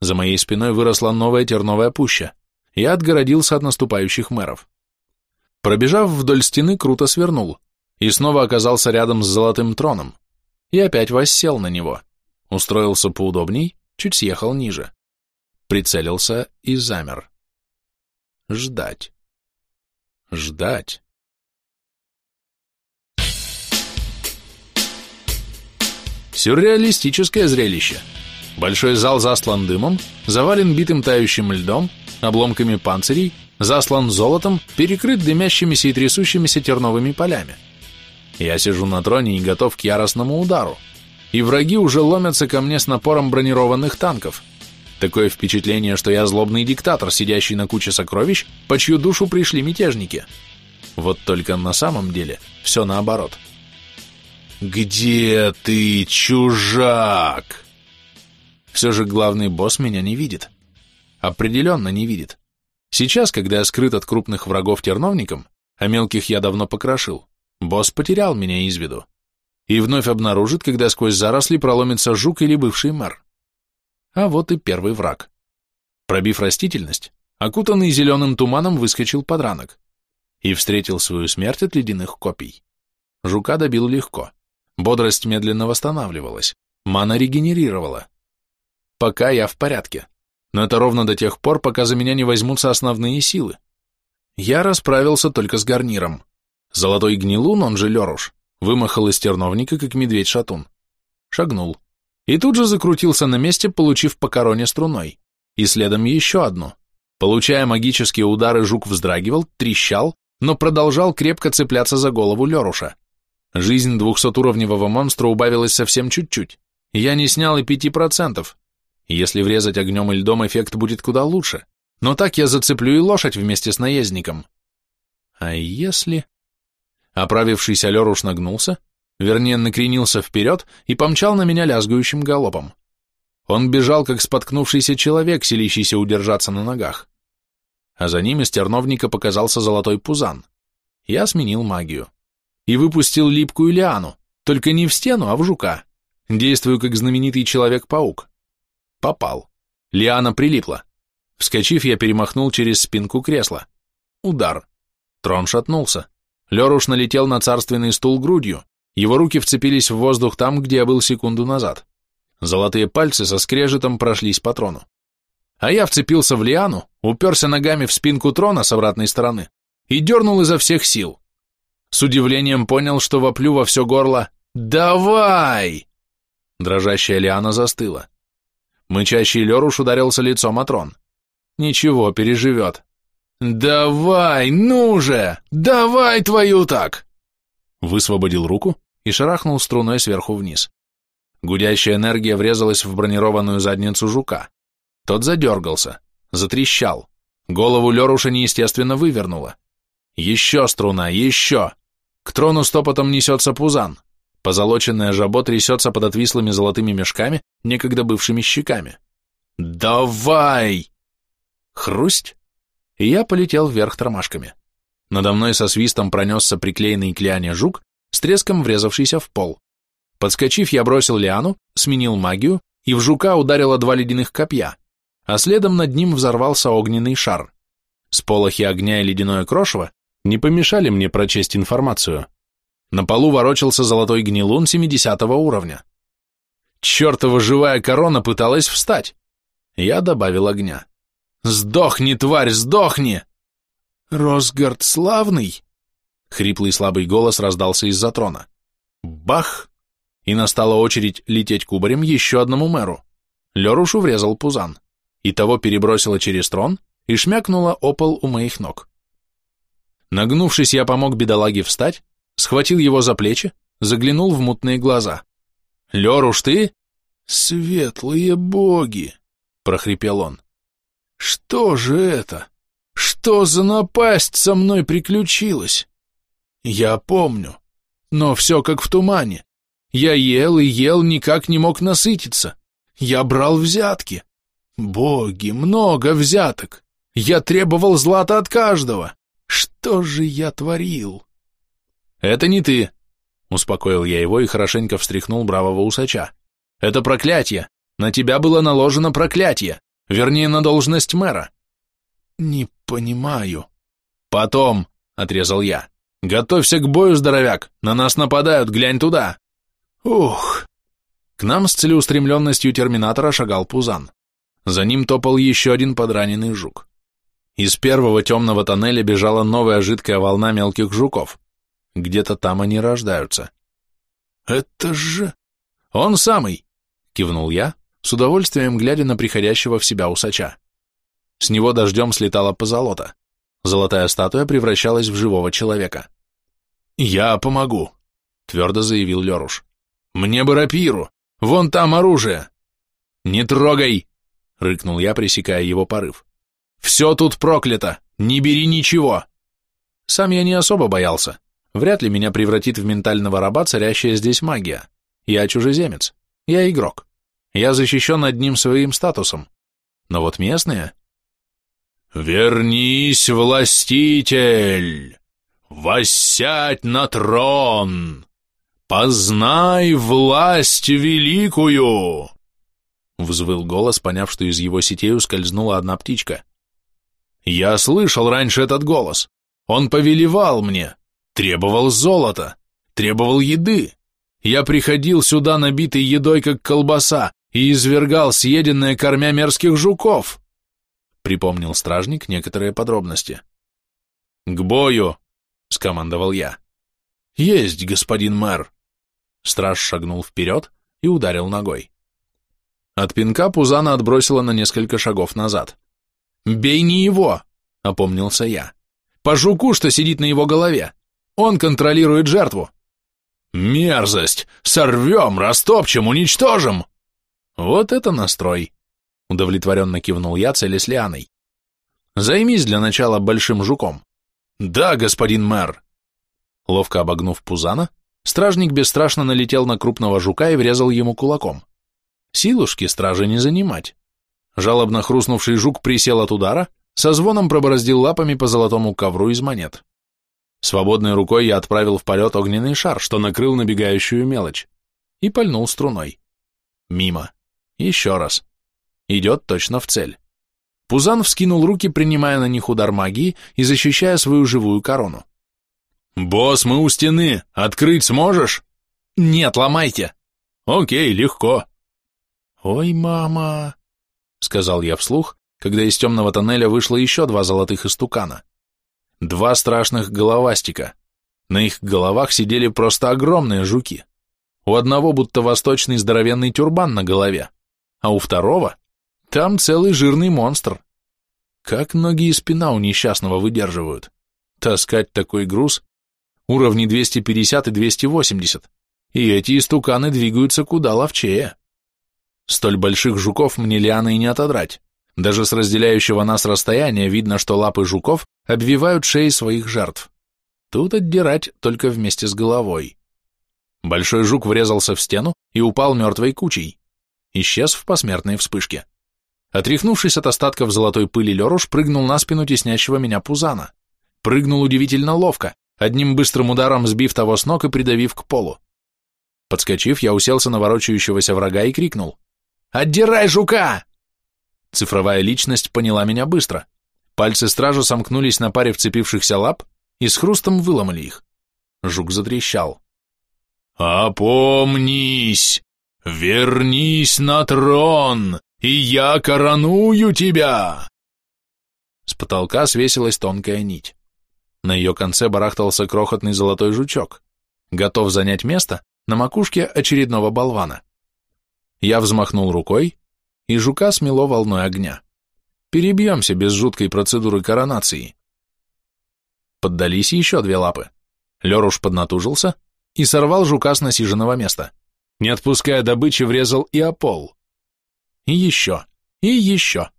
За моей спиной выросла новая терновая пуща. Я отгородился от наступающих мэров. Пробежав вдоль стены, круто свернул и снова оказался рядом с золотым троном. И опять воссел на него. Устроился поудобней, чуть съехал ниже. Прицелился и замер. Ждать. Ждать. Сюрреалистическое зрелище. Большой зал заслан дымом, завален битым тающим льдом, обломками панцирей, заслан золотом, перекрыт дымящимися и трясущимися терновыми полями. Я сижу на троне и готов к яростному удару, и враги уже ломятся ко мне с напором бронированных танков. Такое впечатление, что я злобный диктатор, сидящий на куче сокровищ, по чью душу пришли мятежники. Вот только на самом деле все наоборот. «Где ты, чужак?» Все же главный босс меня не видит. Определенно не видит. Сейчас, когда я скрыт от крупных врагов терновником, а мелких я давно покрошил, босс потерял меня из виду. И вновь обнаружит, когда сквозь заросли проломится жук или бывший мэр. А вот и первый враг. Пробив растительность, окутанный зеленым туманом выскочил подранок и встретил свою смерть от ледяных копий. Жука добил легко. Бодрость медленно восстанавливалась, мана регенерировала. Пока я в порядке но это ровно до тех пор, пока за меня не возьмутся основные силы. Я расправился только с гарниром. Золотой гнилун, он же Леруш, вымахал из терновника, как медведь-шатун. Шагнул. И тут же закрутился на месте, получив по короне струной. И следом еще одну. Получая магические удары, жук вздрагивал, трещал, но продолжал крепко цепляться за голову Леруша. Жизнь двухсотуровневого монстра убавилась совсем чуть-чуть. Я не снял и пяти процентов, если врезать огнем и льдом, эффект будет куда лучше. Но так я зацеплю и лошадь вместе с наездником. А если... Оправившийся Леруш нагнулся, вернее, накренился вперед и помчал на меня лязгающим галопом. Он бежал, как споткнувшийся человек, селищийся удержаться на ногах. А за ним из терновника показался золотой пузан. Я сменил магию. И выпустил липкую лиану, только не в стену, а в жука. Действую как знаменитый Человек-паук. Попал. Лиана прилипла. Вскочив, я перемахнул через спинку кресла. Удар. Трон шатнулся. Леруш налетел на царственный стул грудью. Его руки вцепились в воздух там, где я был секунду назад. Золотые пальцы со скрежетом прошлись по трону. А я вцепился в лиану, уперся ногами в спинку трона с обратной стороны и дернул изо всех сил. С удивлением понял, что воплю во все горло «Давай!» Дрожащая лиана застыла. Мычащий Леруш ударился лицом о трон. Ничего, переживет. «Давай, ну же! Давай твою так!» Высвободил руку и шарахнул струной сверху вниз. Гудящая энергия врезалась в бронированную задницу жука. Тот задергался, затрещал. Голову Леруша неестественно вывернуло. Еще струна, еще! К трону стопотом несется пузан. Позолоченное жабо трясется под отвислыми золотыми мешками, некогда бывшими щеками. «Давай!» Хрусть! И я полетел вверх тормашками. Надо мной со свистом пронесся приклеенный к лиане жук, с треском врезавшийся в пол. Подскочив, я бросил лиану, сменил магию, и в жука ударило два ледяных копья, а следом над ним взорвался огненный шар. Сполохи огня и ледяное крошево не помешали мне прочесть информацию. На полу ворочался золотой гнилун 70 уровня. Чертова живая корона пыталась встать. Я добавил огня. «Сдохни, тварь, сдохни!» «Росгард славный!» Хриплый слабый голос раздался из-за трона. Бах! И настала очередь лететь кубарем еще одному мэру. Лерушу врезал пузан. И того перебросило через трон и шмякнуло опол у моих ног. Нагнувшись, я помог бедолаге встать, схватил его за плечи, заглянул в мутные глаза. «Леруш, ты?» «Светлые боги!» — прохрипел он. «Что же это? Что за напасть со мной приключилась?» «Я помню, но все как в тумане. Я ел и ел, никак не мог насытиться. Я брал взятки. Боги, много взяток. Я требовал злата от каждого. Что же я творил? Это не ты, успокоил я его и хорошенько встряхнул бравого усача. Это проклятие. На тебя было наложено проклятие. Вернее, на должность мэра. Не понимаю. Потом, отрезал я. Готовься к бою, здоровяк. На нас нападают, глянь туда. Ух! К нам с целеустремленностью терминатора шагал Пузан. За ним топал еще один подраненный жук. Из первого темного тоннеля бежала новая жидкая волна мелких жуков. Где-то там они рождаются. «Это же...» «Он самый!» — кивнул я, с удовольствием глядя на приходящего в себя усача. С него дождем слетала позолота. Золотая статуя превращалась в живого человека. «Я помогу», — твердо заявил Леруш. «Мне бы рапиру! Вон там оружие!» «Не трогай!» — рыкнул я, пресекая его порыв. «Все тут проклято! Не бери ничего!» Сам я не особо боялся. Вряд ли меня превратит в ментального раба царящая здесь магия. Я чужеземец. Я игрок. Я защищен одним своим статусом. Но вот местные... «Вернись, властитель! Воссядь на трон! Познай власть великую!» Взвыл голос, поняв, что из его сетей ускользнула одна птичка. «Я слышал раньше этот голос. Он повелевал мне, требовал золота, требовал еды. Я приходил сюда набитый едой, как колбаса, и извергал съеденное кормя мерзких жуков», припомнил стражник некоторые подробности. «К бою!» — скомандовал я. «Есть, господин мэр!» Страж шагнул вперед и ударил ногой. От пинка Пузана отбросила на несколько шагов назад. «Бей не его!» — опомнился я. «По жуку, что сидит на его голове! Он контролирует жертву!» «Мерзость! Сорвем, растопчем, уничтожим!» «Вот это настрой!» — удовлетворенно кивнул я, целясь. «Займись для начала большим жуком». «Да, господин мэр!» Ловко обогнув Пузана, стражник бесстрашно налетел на крупного жука и врезал ему кулаком. Силушки стражи не занимать. Жалобно хрустнувший жук присел от удара, со звоном пробороздил лапами по золотому ковру из монет. Свободной рукой я отправил в полет огненный шар, что накрыл набегающую мелочь, и пальнул струной. Мимо. Еще раз. Идет точно в цель. Пузан вскинул руки, принимая на них удар магии и защищая свою живую корону. «Босс, мы у стены! Открыть сможешь?» «Нет, ломайте!» «Окей, легко!» «Ой, мама!» — сказал я вслух, когда из темного тоннеля вышло еще два золотых истукана. Два страшных головастика. На их головах сидели просто огромные жуки. У одного будто восточный здоровенный тюрбан на голове, а у второго там целый жирный монстр. Как ноги и спина у несчастного выдерживают. Таскать такой груз уровни 250 и 280, и эти истуканы двигаются куда ловчее. Столь больших жуков мне лианы и не отодрать. Даже с разделяющего нас расстояния видно, что лапы жуков обвивают шеи своих жертв. Тут отдирать только вместе с головой. Большой жук врезался в стену и упал мертвой кучей. Исчез в посмертной вспышке. Отряхнувшись от остатков золотой пыли, Леруш прыгнул на спину теснящего меня пузана. Прыгнул удивительно ловко, одним быстрым ударом сбив того с ног и придавив к полу. Подскочив, я уселся на ворочающегося врага и крикнул. «Отдирай жука!» Цифровая личность поняла меня быстро. Пальцы стража сомкнулись на паре вцепившихся лап и с хрустом выломали их. Жук затрещал. «Опомнись! Вернись на трон, и я короную тебя!» С потолка свесилась тонкая нить. На ее конце барахтался крохотный золотой жучок, готов занять место на макушке очередного болвана. Я взмахнул рукой, и жука смело волной огня. Перебьемся без жуткой процедуры коронации. Поддались еще две лапы. Леруш поднатужился и сорвал жука с насиженного места. Не отпуская добычи, врезал и о пол. И еще, и еще.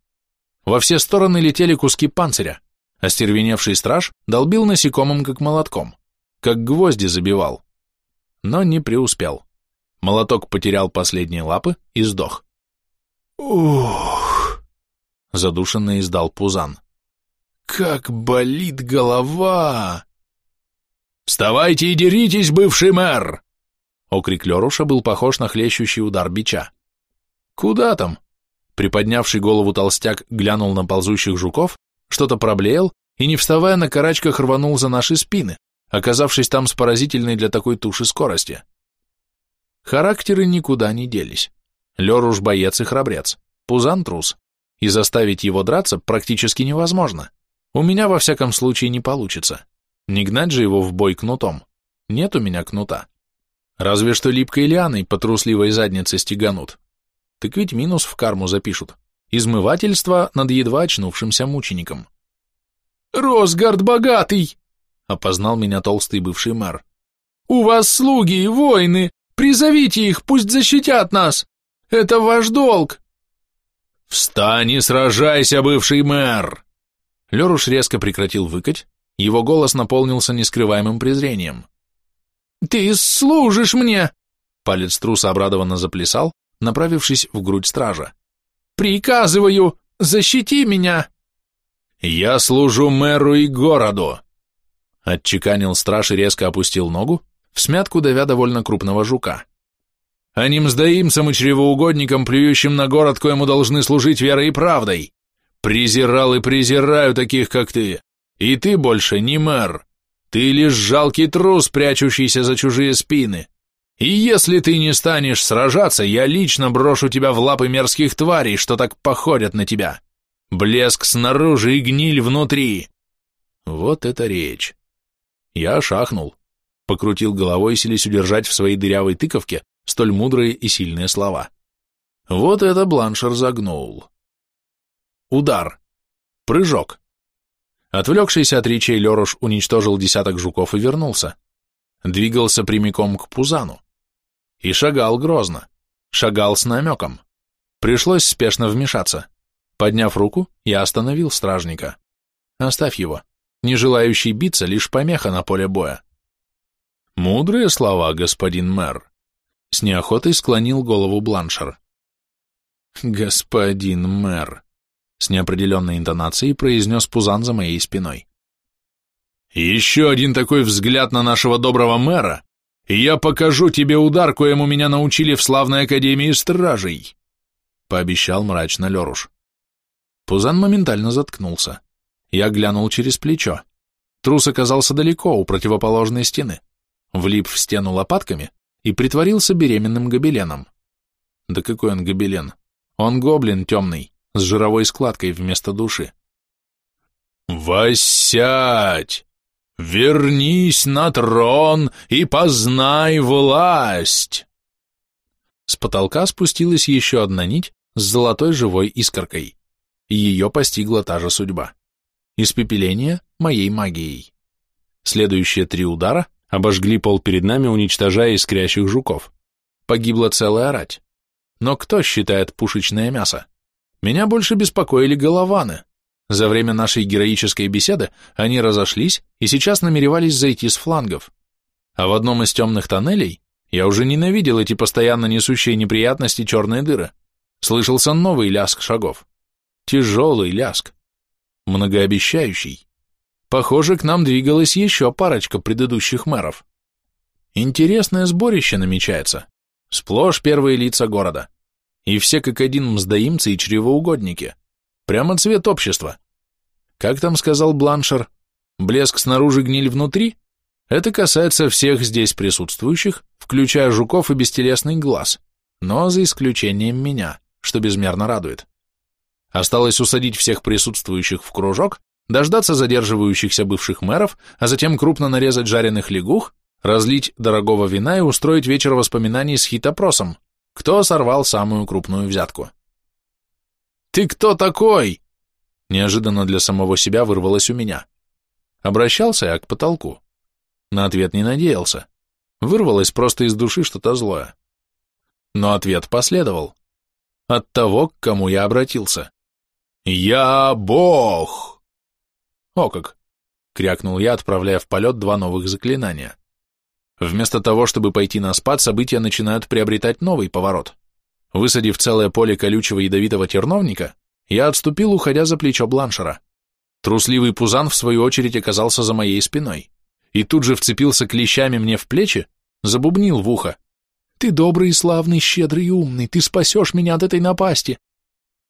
Во все стороны летели куски панциря. Остервеневший страж долбил насекомым как молотком, как гвозди забивал. Но не преуспел. Молоток потерял последние лапы и сдох. «Ух!» — задушенно издал Пузан. «Как болит голова!» «Вставайте и деритесь, бывший мэр!» Окрик Леруша был похож на хлещущий удар бича. «Куда там?» Приподнявший голову толстяк глянул на ползущих жуков, что-то проблеял и, не вставая на карачках, рванул за наши спины, оказавшись там с поразительной для такой туши скорости. Характеры никуда не делись. Леруш боец и храбрец, Пузан трус, и заставить его драться практически невозможно. У меня во всяком случае не получится. Не гнать же его в бой кнутом. Нет у меня кнута. Разве что липкой лианой по трусливой заднице стеганут. Так ведь минус в карму запишут. Измывательство над едва очнувшимся мучеником. «Росгард богатый!» — опознал меня толстый бывший мэр. «У вас слуги и воины! Призовите их, пусть защитят нас! Это ваш долг!» «Встань и сражайся, бывший мэр!» Леруш резко прекратил выкать, его голос наполнился нескрываемым презрением. «Ты служишь мне!» Палец труса обрадованно заплясал, направившись в грудь стража. «Приказываю, защити меня!» «Я служу мэру и городу!» Отчеканил страж и резко опустил ногу, в смятку давя довольно крупного жука. «А не мздоимцам и чревоугодникам, плюющим на город, коему должны служить верой и правдой! Презирал и презираю таких, как ты! И ты больше не мэр! Ты лишь жалкий трус, прячущийся за чужие спины!» И если ты не станешь сражаться, я лично брошу тебя в лапы мерзких тварей, что так походят на тебя. Блеск снаружи и гниль внутри. Вот это речь. Я шахнул, покрутил головой, силясь удержать в своей дырявой тыковке столь мудрые и сильные слова. Вот это Бланшер загнул. Удар. Прыжок. Отвлекшийся от речей Леруш уничтожил десяток жуков и вернулся. Двигался прямиком к Пузану. И шагал грозно. Шагал с намеком. Пришлось спешно вмешаться. Подняв руку, я остановил стражника. Оставь его. Не желающий биться, лишь помеха на поле боя. Мудрые слова, господин мэр. С неохотой склонил голову Бланшер. Господин мэр. С неопределенной интонацией произнес Пузан за моей спиной. Еще один такой взгляд на нашего доброго мэра, я покажу тебе удар, коему меня научили в славной академии стражей, пообещал мрачно Леруш. Пузан моментально заткнулся. Я глянул через плечо. Трус оказался далеко, у противоположной стены. Влип в стену лопатками и притворился беременным гобеленом. Да какой он гобелен? Он гоблин темный, с жировой складкой вместо души. «Воссядь! Вернись на трон и познай власть!» С потолка спустилась еще одна нить с золотой живой искоркой ее постигла та же судьба. Испепеление моей магией. Следующие три удара обожгли пол перед нами, уничтожая искрящих жуков. Погибла целая рать. Но кто считает пушечное мясо? Меня больше беспокоили голованы. За время нашей героической беседы они разошлись и сейчас намеревались зайти с флангов. А в одном из темных тоннелей я уже ненавидел эти постоянно несущие неприятности черные дыры. Слышался новый лязг шагов. Тяжелый ляск. Многообещающий. Похоже, к нам двигалась еще парочка предыдущих мэров. Интересное сборище намечается. Сплошь первые лица города. И все как один мздоимцы и чревоугодники. Прямо цвет общества. Как там сказал Бланшер, блеск снаружи, гниль внутри? Это касается всех здесь присутствующих, включая жуков и бестелесный глаз, но за исключением меня, что безмерно радует. Осталось усадить всех присутствующих в кружок, дождаться задерживающихся бывших мэров, а затем крупно нарезать жареных лягух, разлить дорогого вина и устроить вечер воспоминаний с хитопросом, кто сорвал самую крупную взятку. «Ты кто такой?» Неожиданно для самого себя вырвалось у меня. Обращался я к потолку. На ответ не надеялся. Вырвалось просто из души что-то злое. Но ответ последовал. От того, к кому я обратился. «Я Бог!» «О как!» — крякнул я, отправляя в полет два новых заклинания. Вместо того, чтобы пойти на спад, события начинают приобретать новый поворот. Высадив целое поле колючего ядовитого терновника, я отступил, уходя за плечо Бланшера. Трусливый пузан, в свою очередь, оказался за моей спиной и тут же вцепился клещами мне в плечи, забубнил в ухо. «Ты добрый, славный, щедрый и умный, ты спасешь меня от этой напасти!»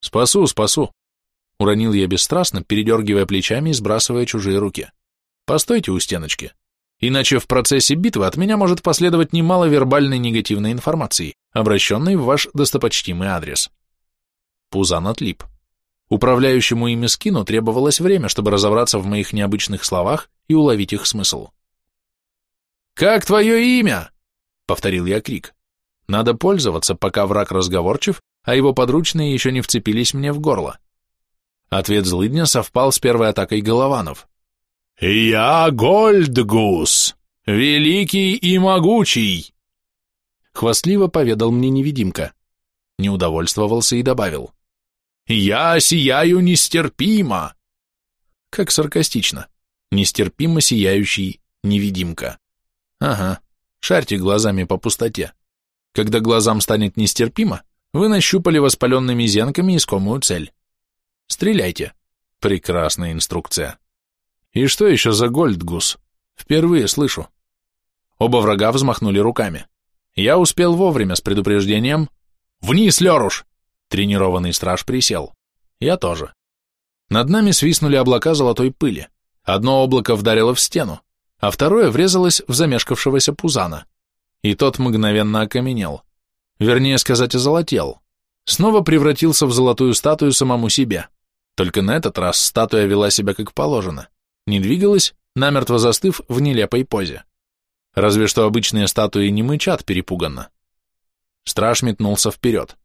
«Спасу, спасу!» — уронил я бесстрастно, передергивая плечами и сбрасывая чужие руки. «Постойте у стеночки, иначе в процессе битвы от меня может последовать немало вербальной негативной информации, обращенной в ваш достопочтимый адрес». Пузан отлип. Управляющему ими скину требовалось время, чтобы разобраться в моих необычных словах и уловить их смысл. «Как твое имя?» — повторил я крик. «Надо пользоваться, пока враг разговорчив, а его подручные еще не вцепились мне в горло». Ответ злыдня совпал с первой атакой голованов. «Я Гольдгус, великий и могучий!» Хвастливо поведал мне невидимка. Не удовольствовался и добавил. «Я сияю нестерпимо!» Как саркастично. Нестерпимо сияющий невидимка. Ага, шарьте глазами по пустоте. Когда глазам станет нестерпимо, вы нащупали воспаленными зенками искомую цель. Стреляйте. Прекрасная инструкция. И что еще за Гольдгус? Впервые слышу. Оба врага взмахнули руками. Я успел вовремя с предупреждением «Вниз, Леруш!» Тренированный страж присел. Я тоже. Над нами свистнули облака золотой пыли. Одно облако вдарило в стену, а второе врезалось в замешкавшегося пузана. И тот мгновенно окаменел. Вернее сказать, озолотел. Снова превратился в золотую статую самому себе. Только на этот раз статуя вела себя как положено. Не двигалась, намертво застыв в нелепой позе. Разве что обычные статуи не мычат перепуганно. Страж метнулся вперед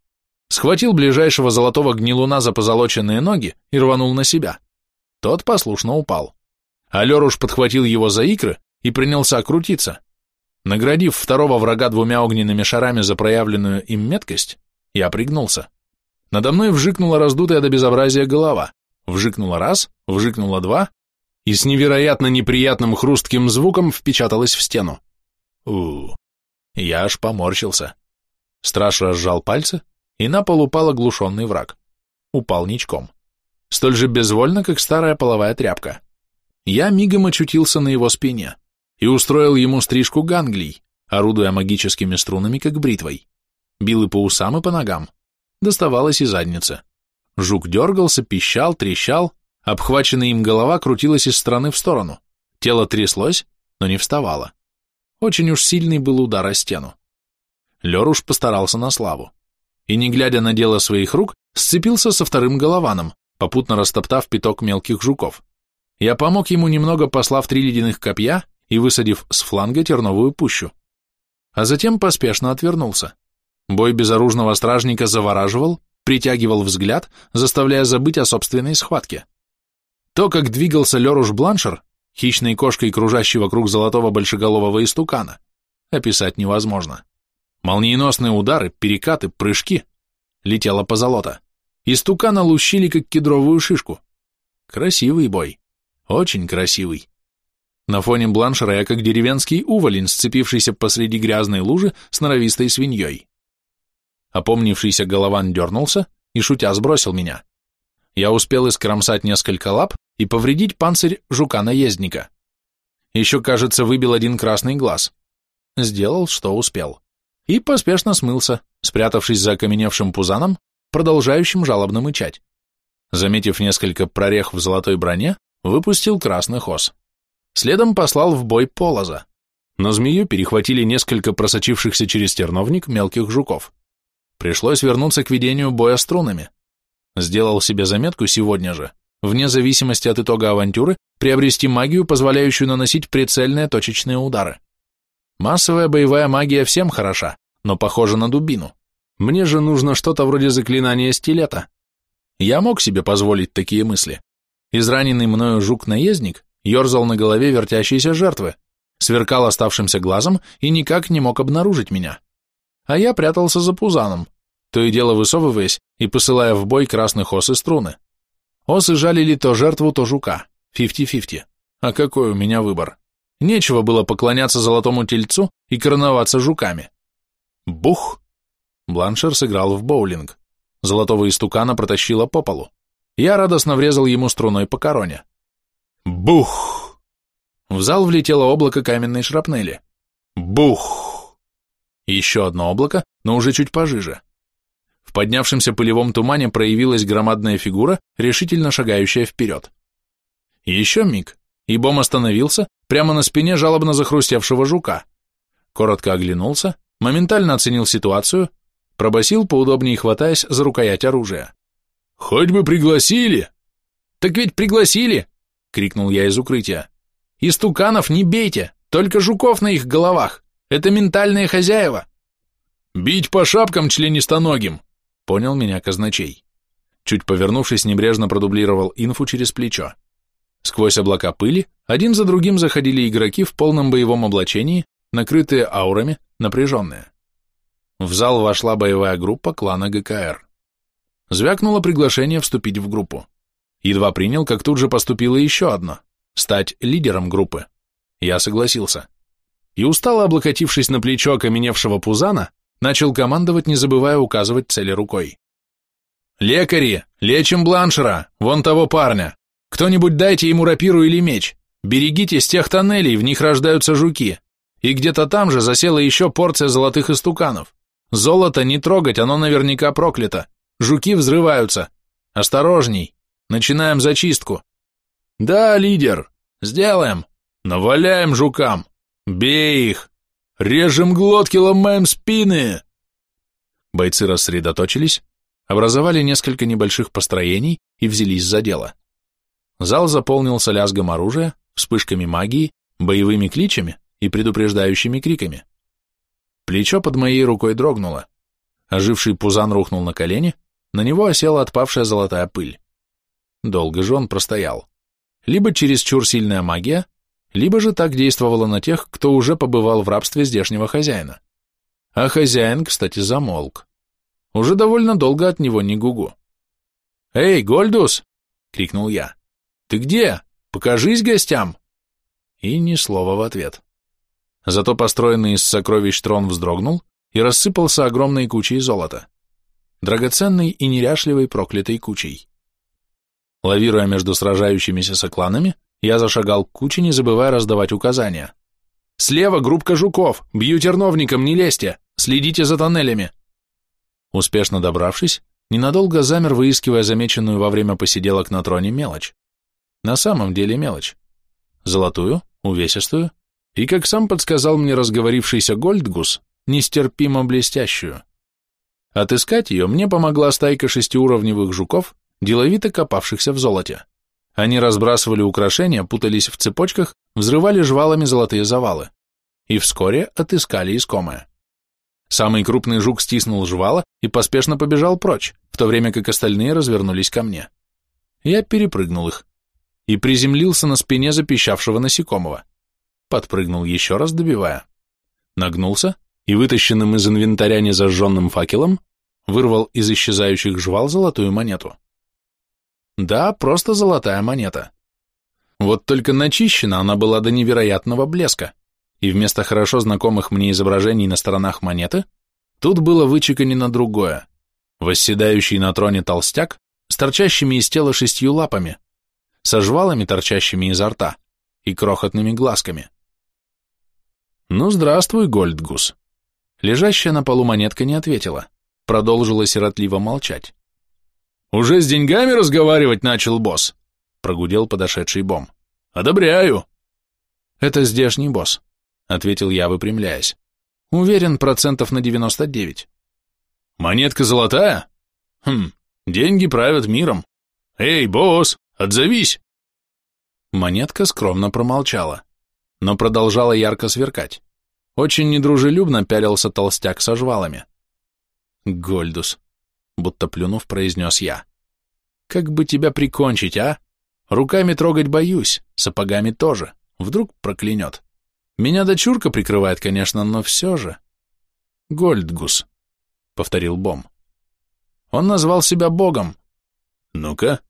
схватил ближайшего золотого гнилуна за позолоченные ноги и рванул на себя. Тот послушно упал. Алеруш подхватил его за икры и принялся крутиться. Наградив второго врага двумя огненными шарами за проявленную им меткость, я пригнулся. Надо мной вжикнула раздутая до безобразия голова. Вжикнула раз, вжикнула два, и с невероятно неприятным хрустким звуком впечаталась в стену. У. Я аж поморщился. Страж разжал пальцы, и на пол упал оглушенный враг. Упал ничком. Столь же безвольно, как старая половая тряпка. Я мигом очутился на его спине и устроил ему стрижку ганглий, орудуя магическими струнами, как бритвой. Бил и по усам, и по ногам. Доставалось и задницы. Жук дергался, пищал, трещал, обхваченная им голова крутилась из стороны в сторону. Тело тряслось, но не вставало. Очень уж сильный был удар о стену. Леруш постарался на славу и, не глядя на дело своих рук, сцепился со вторым голованом, попутно растоптав пяток мелких жуков. Я помог ему немного, послав три ледяных копья и высадив с фланга терновую пущу. А затем поспешно отвернулся. Бой безоружного стражника завораживал, притягивал взгляд, заставляя забыть о собственной схватке. То, как двигался Леруш Бланшер, хищной кошкой, кружащей вокруг золотого большеголового истукана, описать невозможно. Молниеносные удары, перекаты, прыжки. Летела по золото. Истукана лущили, как кедровую шишку. Красивый бой. Очень красивый. На фоне бланшера я как деревенский уволень, сцепившийся посреди грязной лужи с норовистой свиньей. Опомнившийся голован дернулся и, шутя, сбросил меня. Я успел искромсать несколько лап и повредить панцирь жука-наездника. Еще, кажется, выбил один красный глаз. Сделал, что успел и поспешно смылся, спрятавшись за окаменевшим пузаном, продолжающим жалобно мычать. Заметив несколько прорех в золотой броне, выпустил красный хоз. Следом послал в бой полоза. Но змею перехватили несколько просочившихся через терновник мелких жуков. Пришлось вернуться к ведению боя струнами. Сделал себе заметку сегодня же, вне зависимости от итога авантюры, приобрести магию, позволяющую наносить прицельные точечные удары. Массовая боевая магия всем хороша, но похожа на дубину. Мне же нужно что-то вроде заклинания стилета. Я мог себе позволить такие мысли. Израненный мною жук-наездник ерзал на голове вертящейся жертвы, сверкал оставшимся глазом и никак не мог обнаружить меня. А я прятался за пузаном, то и дело высовываясь и посылая в бой красных ос и струны. Осы жалили то жертву, то жука. Фифти-фифти. А какой у меня выбор? Нечего было поклоняться золотому тельцу и короноваться жуками. Бух! Бланшер сыграл в боулинг. Золотого истукана протащило по полу. Я радостно врезал ему струной по короне. Бух! В зал влетело облако каменной шрапнели. Бух! Еще одно облако, но уже чуть пожиже. В поднявшемся пылевом тумане проявилась громадная фигура, решительно шагающая вперед. Еще миг, и Бом остановился прямо на спине жалобно захрустевшего жука. Коротко оглянулся, моментально оценил ситуацию, пробасил, поудобнее хватаясь за рукоять оружия. «Хоть бы пригласили!» «Так ведь пригласили!» — крикнул я из укрытия. «Истуканов не бейте, только жуков на их головах! Это ментальные хозяева!» «Бить по шапкам членистоногим!» — понял меня казначей. Чуть повернувшись, небрежно продублировал инфу через плечо. Сквозь облака пыли один за другим заходили игроки в полном боевом облачении, накрытые аурами, напряженные. В зал вошла боевая группа клана ГКР. Звякнуло приглашение вступить в группу. Едва принял, как тут же поступило еще одно – стать лидером группы. Я согласился. И устало облокотившись на плечо окаменевшего Пузана, начал командовать, не забывая указывать цели рукой. «Лекари! Лечим Бланшера! Вон того парня! Кто-нибудь дайте ему рапиру или меч. Берегитесь тех тоннелей, в них рождаются жуки. И где-то там же засела еще порция золотых истуканов. Золото не трогать, оно наверняка проклято. Жуки взрываются. Осторожней. Начинаем зачистку. Да, лидер. Сделаем. Наваляем жукам. Бей их. Режем глотки, ломаем спины. Бойцы рассредоточились, образовали несколько небольших построений и взялись за дело. Зал заполнился лязгом оружия, вспышками магии, боевыми кличами и предупреждающими криками. Плечо под моей рукой дрогнуло. Оживший пузан рухнул на колени, на него осела отпавшая золотая пыль. Долго же он простоял. Либо чересчур сильная магия, либо же так действовала на тех, кто уже побывал в рабстве здешнего хозяина. А хозяин, кстати, замолк. Уже довольно долго от него не гугу. «Эй, Гольдус!» — крикнул я. «Ты где? Покажись гостям!» И ни слова в ответ. Зато построенный из сокровищ трон вздрогнул и рассыпался огромной кучей золота. Драгоценной и неряшливой проклятой кучей. Лавируя между сражающимися сокланами, я зашагал к куче, не забывая раздавать указания. «Слева группка жуков! Бью терновником, не лезьте! Следите за тоннелями!» Успешно добравшись, ненадолго замер, выискивая замеченную во время посиделок на троне мелочь. На самом деле мелочь. Золотую, увесистую и, как сам подсказал мне разговорившийся Гольдгус, нестерпимо блестящую. Отыскать ее мне помогла стайка шестиуровневых жуков, деловито копавшихся в золоте. Они разбрасывали украшения, путались в цепочках, взрывали жвалами золотые завалы. И вскоре отыскали искомое. Самый крупный жук стиснул жвала и поспешно побежал прочь, в то время как остальные развернулись ко мне. Я перепрыгнул их и приземлился на спине запищавшего насекомого. Подпрыгнул еще раз, добивая. Нагнулся и, вытащенным из инвентаря незажженным факелом, вырвал из исчезающих жвал золотую монету. Да, просто золотая монета. Вот только начищена она была до невероятного блеска, и вместо хорошо знакомых мне изображений на сторонах монеты, тут было вычеканено другое. Восседающий на троне толстяк с торчащими из тела шестью лапами, со жвалами, торчащими изо рта, и крохотными глазками. «Ну, здравствуй, Гольдгус». Лежащая на полу монетка не ответила, продолжила сиротливо молчать. «Уже с деньгами разговаривать начал босс?» прогудел подошедший бом. «Одобряю». «Это здешний босс», — ответил я, выпрямляясь. «Уверен, процентов на девяносто девять». «Монетка золотая? Хм, деньги правят миром. Эй, босс, Отзовись!» Монетка скромно промолчала, но продолжала ярко сверкать. Очень недружелюбно пялился толстяк со жвалами. «Гольдус», — будто плюнув, произнес я. «Как бы тебя прикончить, а? Руками трогать боюсь, сапогами тоже. Вдруг проклянет. Меня дочурка прикрывает, конечно, но все же. Гольдгус, повторил Бом. Он назвал себя богом. Ну-ка.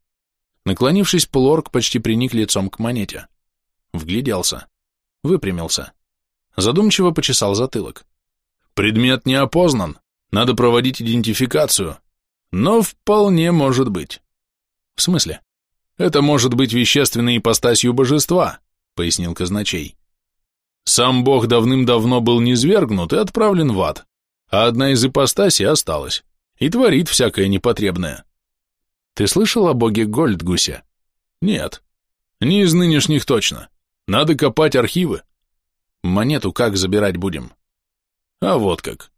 Наклонившись, полуорг почти приник лицом к монете. Вгляделся. Выпрямился. Задумчиво почесал затылок. Предмет не опознан. Надо проводить идентификацию. Но вполне может быть. В смысле? Это может быть вещественной ипостасью божества, пояснил казначей. Сам бог давным-давно был низвергнут и отправлен в ад, а одна из ипостасей осталась и творит всякое непотребное. Ты слышал о боге Гольдгусе? Нет. Не из нынешних точно. Надо копать архивы. Монету как забирать будем? А вот как.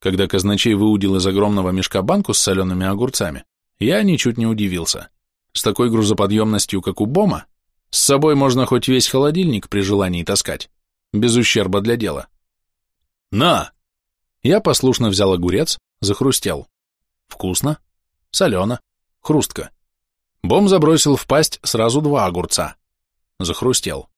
Когда казначей выудил из огромного мешка банку с солеными огурцами, я ничуть не удивился. С такой грузоподъемностью, как у Бома, с собой можно хоть весь холодильник при желании таскать, без ущерба для дела. «На!» Я послушно взял огурец, захрустел. Вкусно, солено, хрустко. Бом забросил в пасть сразу два огурца. Захрустел.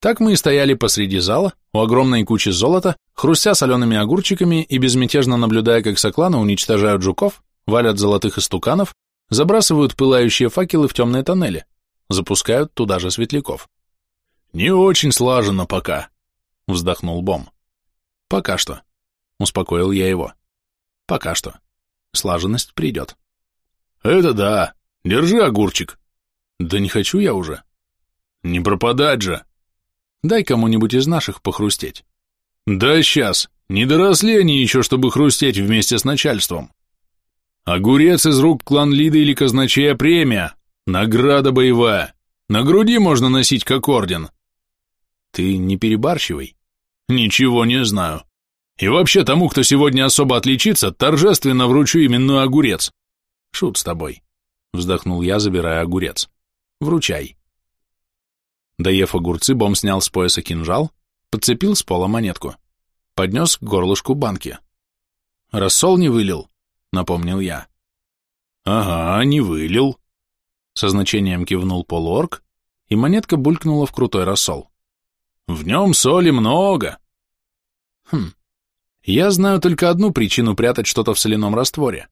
Так мы и стояли посреди зала, у огромной кучи золота, хрустя солеными огурчиками и безмятежно наблюдая, как сокланы уничтожают жуков, валят золотых истуканов забрасывают пылающие факелы в темные тоннели, запускают туда же светляков. «Не очень слаженно пока», — вздохнул Бом. «Пока что», — успокоил я его. «Пока что. Слаженность придет». «Это да. Держи огурчик». «Да не хочу я уже». «Не пропадать же». «Дай кому-нибудь из наших похрустеть». «Да сейчас. Не доросли они еще, чтобы хрустеть вместе с начальством». Огурец из рук клан Лида или казначея премия. Награда боевая. На груди можно носить как орден. Ты не перебарщивай. Ничего не знаю. И вообще тому, кто сегодня особо отличится, торжественно вручу именной огурец. Шут с тобой. Вздохнул я, забирая огурец. Вручай. Доев огурцы, Бом снял с пояса кинжал, подцепил с пола монетку. Поднес к горлышку банки. Рассол не вылил, напомнил я. Ага, не вылил. Со значением кивнул полуорг, и монетка булькнула в крутой рассол. В нем соли много. Хм, я знаю только одну причину прятать что-то в соляном растворе,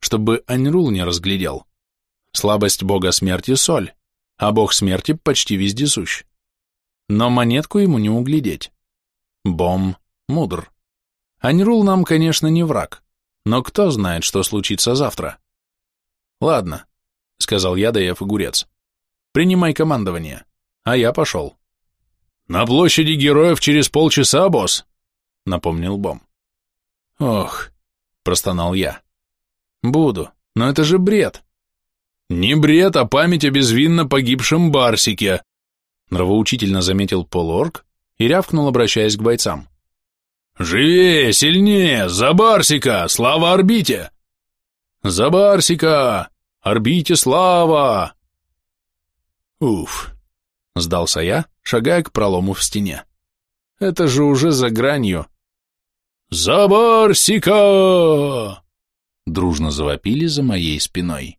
чтобы Аньрул не разглядел. Слабость бога смерти — соль, а бог смерти почти вездесущ. Но монетку ему не углядеть. Бом мудр. Аньрул нам, конечно, не враг, но кто знает, что случится завтра? Ладно, сказал я, доев огурец. Принимай командование. А я пошел. На площади героев через полчаса, босс, напомнил Бом. Ох, простонал я. Буду, но это же бред. Не бред, а память о безвинно погибшем Барсике, нравоучительно заметил полуорг и рявкнул, обращаясь к бойцам. «Живее, сильнее! За Барсика! Слава орбите!» «За Барсика! Орбите слава!» «Уф!» — сдался я, шагая к пролому в стене. «Это же уже за гранью!» «За Барсика!» Дружно завопили за моей спиной.